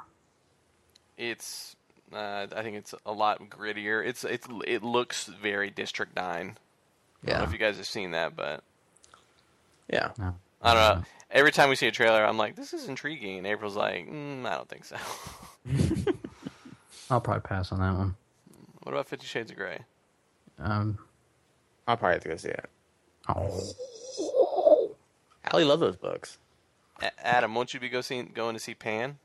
It's uh, I think it's a lot grittier. It's it's it looks very District Nine. I don't know
Yeah,
if you guys have seen that, but
yeah.
No.
I don't know. Every time we see a trailer, I'm like, this is intriguing. And April's like, mm, I don't think so. *laughs*
I'll probably pass on that one.
what about Fifty Shades of Grey?
Um,
I'll probably have to go see it.
oh,
Allie loved those books.
A- Adam, won't you be go seeing, going to see Pan?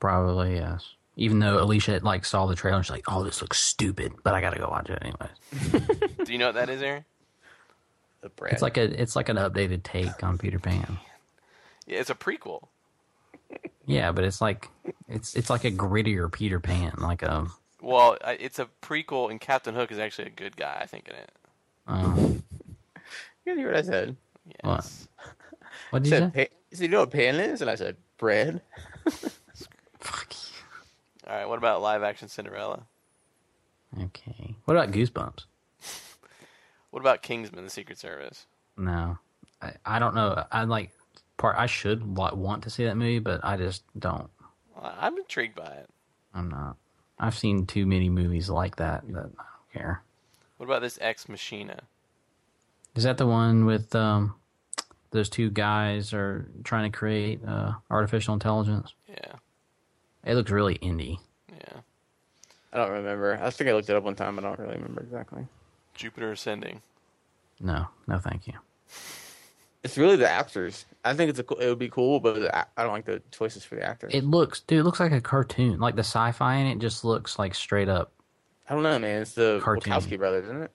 probably yes. Even though Alicia like saw the trailer, and she's like, "Oh, this looks stupid," but I gotta go watch it anyways. *laughs*
Do you know what that is, Aaron?
The bread.
It's like a, it's like an updated take on Peter Pan.
Yeah, it's a prequel.
Yeah, but it's like, it's it's like a grittier Peter Pan, like a.
Well, it's a prequel, and Captain Hook is actually a good guy, I think, in it.
Uh, *laughs*
you didn't hear what I said.
Yes.
what
I
did you
said,
say?
pa- you said, you know what pan is? And I said, bread. *laughs*
Fuck you.
All right. What about live action Cinderella?
Okay. What about Goosebumps? *laughs*
What about Kingsman: The Secret Service?
No, I, I don't know. I like part. I should wa- want to see that movie, but I just don't.
I- I'm intrigued by it.
I'm not. I've seen too many movies like that that I don't care.
What about this Ex Machina?
Is that the one with um, those two guys are trying to create uh, artificial intelligence?
Yeah,
It looks really indie.
yeah.
I don't remember. I think I looked it up one time. I don't really remember exactly.
Jupiter Ascending.
No, no, thank you. *laughs*
It's really the actors. I think it's a, cool- it would be cool, but I don't like the choices for the actors.
It looks, dude, it looks like a cartoon. Like the sci-fi in it just looks like straight up.
I don't know, man. It's the
Cartoon.
Wachowski brothers, isn't it?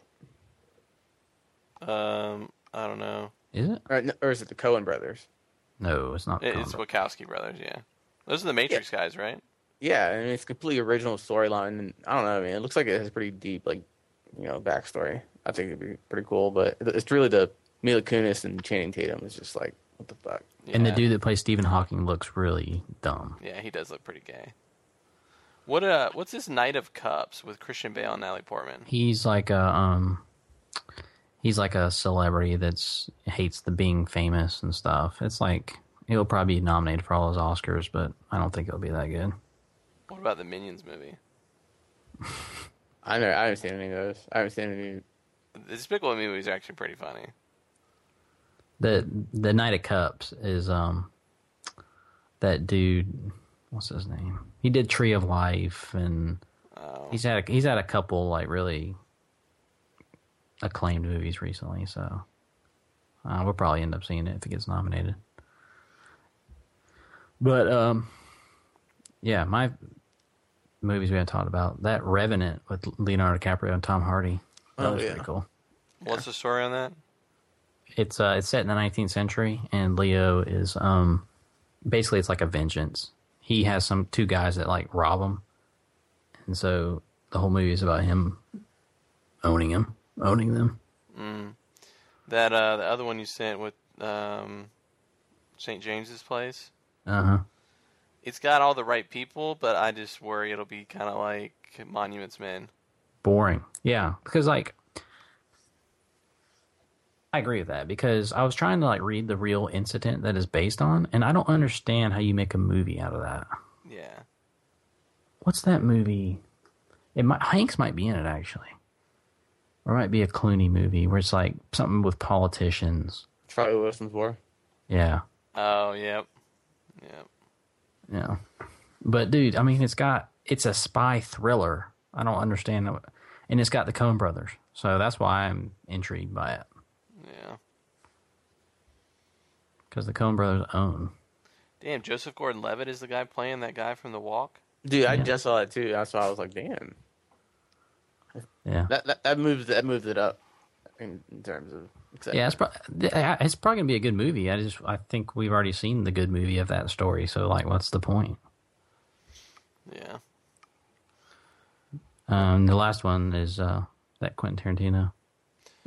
Um, I don't know.
Is it?
Or, or is it the Coen brothers?
No, it's not.
It, it's
Condor.
Wachowski brothers. Yeah, those are the Matrix guys, right?
Yeah, and it's completely original storyline. And I don't know, I mean, It looks like it has a pretty deep, like, you know, backstory. I think it'd be pretty cool, but it's really the Mila Kunis and Channing Tatum is just like, what the fuck?
And the dude that plays Stephen Hawking looks really dumb.
Yeah, he does look pretty gay. What uh, what's this Knight of Cups with Christian Bale and Natalie Portman?
He's like a um, he's like a celebrity that's hates the being famous and stuff. It's like he'll probably be nominated for all his Oscars, but I don't think it'll be that good.
What about the Minions movie? *laughs*
I know. I haven't seen any of those. I haven't seen any.
The Despicable Me movies are actually pretty funny.
The the Knight of Cups is um that dude. What's his name? He did Tree of Life, and
Oh,
he's had a, he's had a couple like really acclaimed movies recently. So uh, we'll probably end up seeing it if it gets nominated. But um, yeah, my movies we haven't talked about that Revenant with Leonardo DiCaprio and Tom Hardy. That
Oh,
was
yeah.
pretty cool.
what's the story on that?
It's uh, it's set in the 19th century, and Leo is um, basically it's like a vengeance. He has some two guys that like rob him, and so the whole movie is about him owning him, owning them.
That uh, the other one you sent with um, St. James's Place.
Uh huh.
It's got all the right people, but I just worry it'll be kind of like Monuments Men.
Boring. Yeah, because like I agree with that because I was trying to like read the real incident that is based on, and I don't understand how you make a movie out of that.
Yeah,
What's that movie? It might Hanks might be in it actually, or it might be a Clooney movie where it's like something with politicians.
Charlie Wilson's War.
Yeah,
Oh, yep, yep.
yeah. But dude, I mean, it's got it's a spy thriller. I don't understand, what- and it's got the Coen Brothers, so that's why I'm intrigued by it
Yeah.
because the Coen Brothers own.
Damn, Joseph Gordon-Levitt is the guy playing that guy from The Walk.
Dude, I
Yeah.
just saw that too. That's why I was like, damn.
Yeah,
That that, that moves that moves it up in, in terms of excitement.
yeah. It's, pro- it's probably gonna be a good movie. I just I think we've already seen the good movie of that story. So like, what's the point?
Yeah.
Um, the last one is uh, that Quentin Tarantino.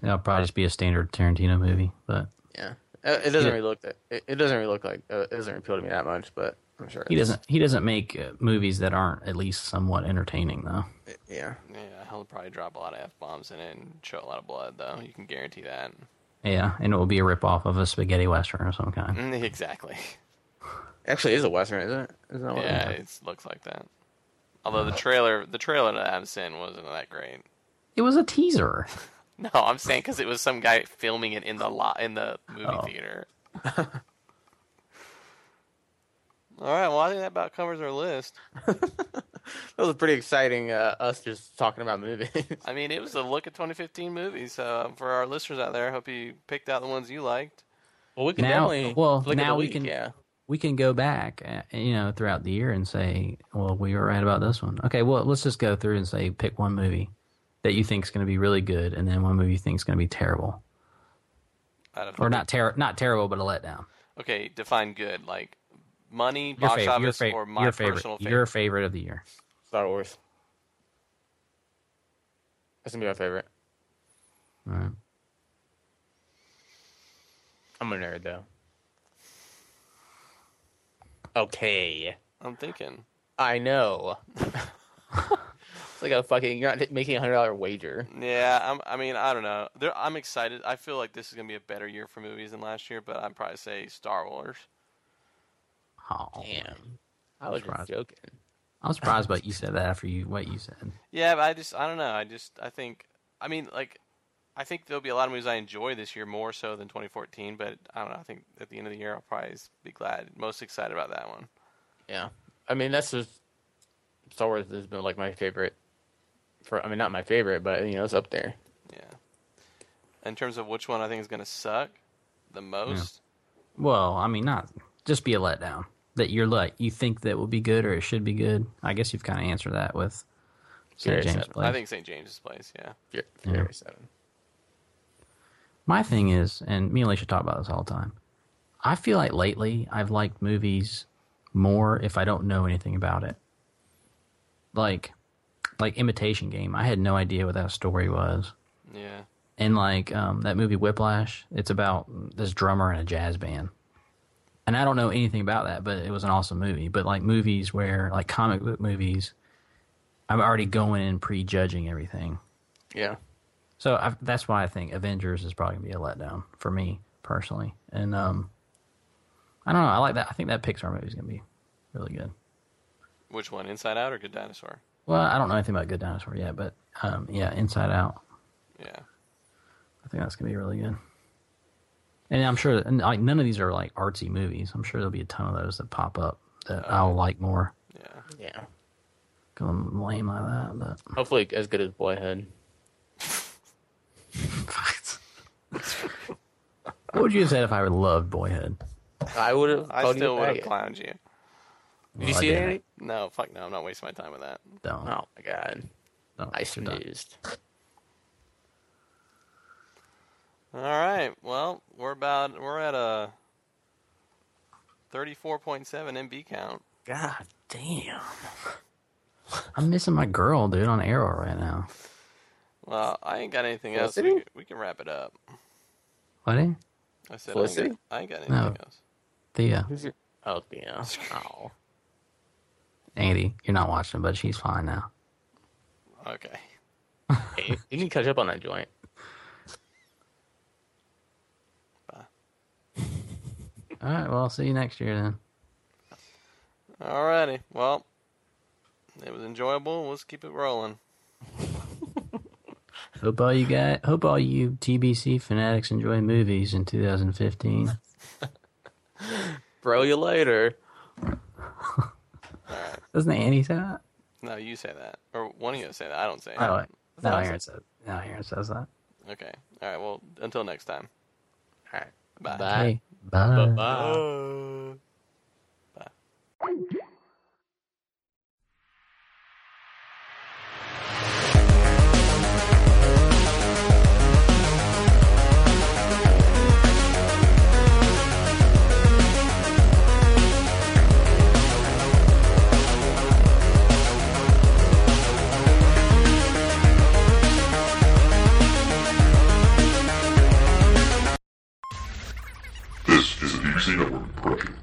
It'll probably just be a standard Tarantino movie, but
Yeah, Uh, it doesn't really look that. It, it doesn't really look like uh, it doesn't appeal to me that much, but I'm sure
he doesn't he doesn't make uh, movies that aren't at least somewhat entertaining though.
Yeah,
Yeah, he'll probably drop a lot of F bombs in it and show a lot of blood, though. You can guarantee that.
Yeah, and it will be a rip off of a spaghetti western of some kind.
Mm, *laughs* Exactly.
actually, it is a western, isn't it? Isn't that what
Yeah,
it
it looks like that. Although the trailer, the trailer that I'm seeing wasn't that great.
It was a teaser. *laughs*
No, I'm saying because it was some guy filming it in the lot in the movie
Oh.
theater. *laughs* All right, well, I think that about covers our list. *laughs*
That was pretty exciting. Uh, us just talking about movies. *laughs*
I mean, it was a look at 2015 movies. So um, for our listeners out there, I hope you picked out the ones you liked.
well, we can
Now-
definitely.
well,
flick of
now
the
we
week,
can-
Yeah,
We can go back, uh, you know, throughout the year and say, well, we were right about this one. Okay, well, let's just go through and say pick one movie that you think is going to be really good, and then one movie you think is going to be terrible,
I don't
or not ter- not terrible, but a letdown.
Okay, define good. Like money,
Your,
box
fav- your,
office,
fa-
or my
your
personal
favorite,
favorite.
your favorite of the year.
Star Wars. That's gonna be my favorite.
All right.
I'm a nerd though. Okay,
I'm thinking.
I know. *laughs* it's like a fucking. You're not making a hundred dollar wager.
Yeah, I'm, I mean, I don't know. There, I'm excited. I feel like this is gonna be a better year for movies than last year, but I'd probably say Star Wars.
Oh,
Damn, I was just joking.
I'm surprised, but you said that after you what you said.
Yeah, but I just, I don't know. I just, I think, I mean, like, I think there'll be a lot of movies I enjoy this year more so than 2014. But I don't know. I think at the end of the year, I'll probably be glad, most excited about that one.
Yeah, I mean that's just Star Wars has been like my favorite For I mean, not my favorite, but you know, it's up there.
Yeah. In terms of which one I think is going to suck the most,
Well, I mean, not just be a letdown that you're like you think that will be good or it should be good. I guess you've kind of answered that with
Fury
St. James
Seven.
Place.
I think St. James's Place. Yeah.
Fury, Fury Seven.
My thing is, and me and Alicia talk about this all the time. I feel like lately I've liked movies more if I don't know anything about it. Like, like Imitation Game. I had no idea what that story was.
Yeah.
And like um, that movie Whiplash, it's about this drummer in a jazz band. And I don't know anything about that, but it was an awesome movie. But like movies where, like comic book movies, I'm already going in prejudging everything.
Yeah.
So i that's why I think Avengers is probably gonna be a letdown for me personally. And um, I don't know. I like that. I think that Pixar movie is gonna be really good.
Which one, Inside Out or Good Dinosaur?
Well, I don't know anything about Good Dinosaur yet, but um, yeah, Inside Out.
Yeah.
I think that's gonna be really good. And I'm sure, and like none of these are like artsy movies. I'm sure there'll be a ton of those that pop up that I'll like more
Yeah.
Yeah.
because I'm lame like that. But
Hopefully, as good as Boyhood. *laughs*
what would you have said if I would loved Boyhood?
I would have.
I still would have clowned you.
Did
Well,
you see it?
No, fuck no. I'm not wasting my time with that.
Don't.
Oh my god!
don't.
I
You're done.
snoozed.
All right. Well, we're about we're at a 34.7 MB count.
God damn!
I'm missing my girl, dude, on Arrow right now.
Well, I ain't got anything else. We can, we can wrap it up.
What? eh?
I said I ain't,
Felicity?
got, I ain't got anything
No.
else.
Thea,
Who's your? Oh yeah. *laughs* Oh.
Andy, you're not watching, but she's fine now.
Okay.
Hey, you can catch up on that joint.
All right, well, I'll see you next year then.
Alrighty. Well, it was enjoyable. Let's keep it rolling. *laughs*
Hope all you guys, hope all you TBC fanatics enjoy movies in 2015. *laughs*
Bro, you later. *laughs*
Doesn't Andy say that?
No, you say that, or one of you say that. I don't say oh, it.
Oh, wait. no,
what I
Aaron says. No, Aaron says that.
Okay. All right. Well, until next time.
All right.
Bye.
Bye.
Hey, bye.
Bye.
Bye. you've seen pressure.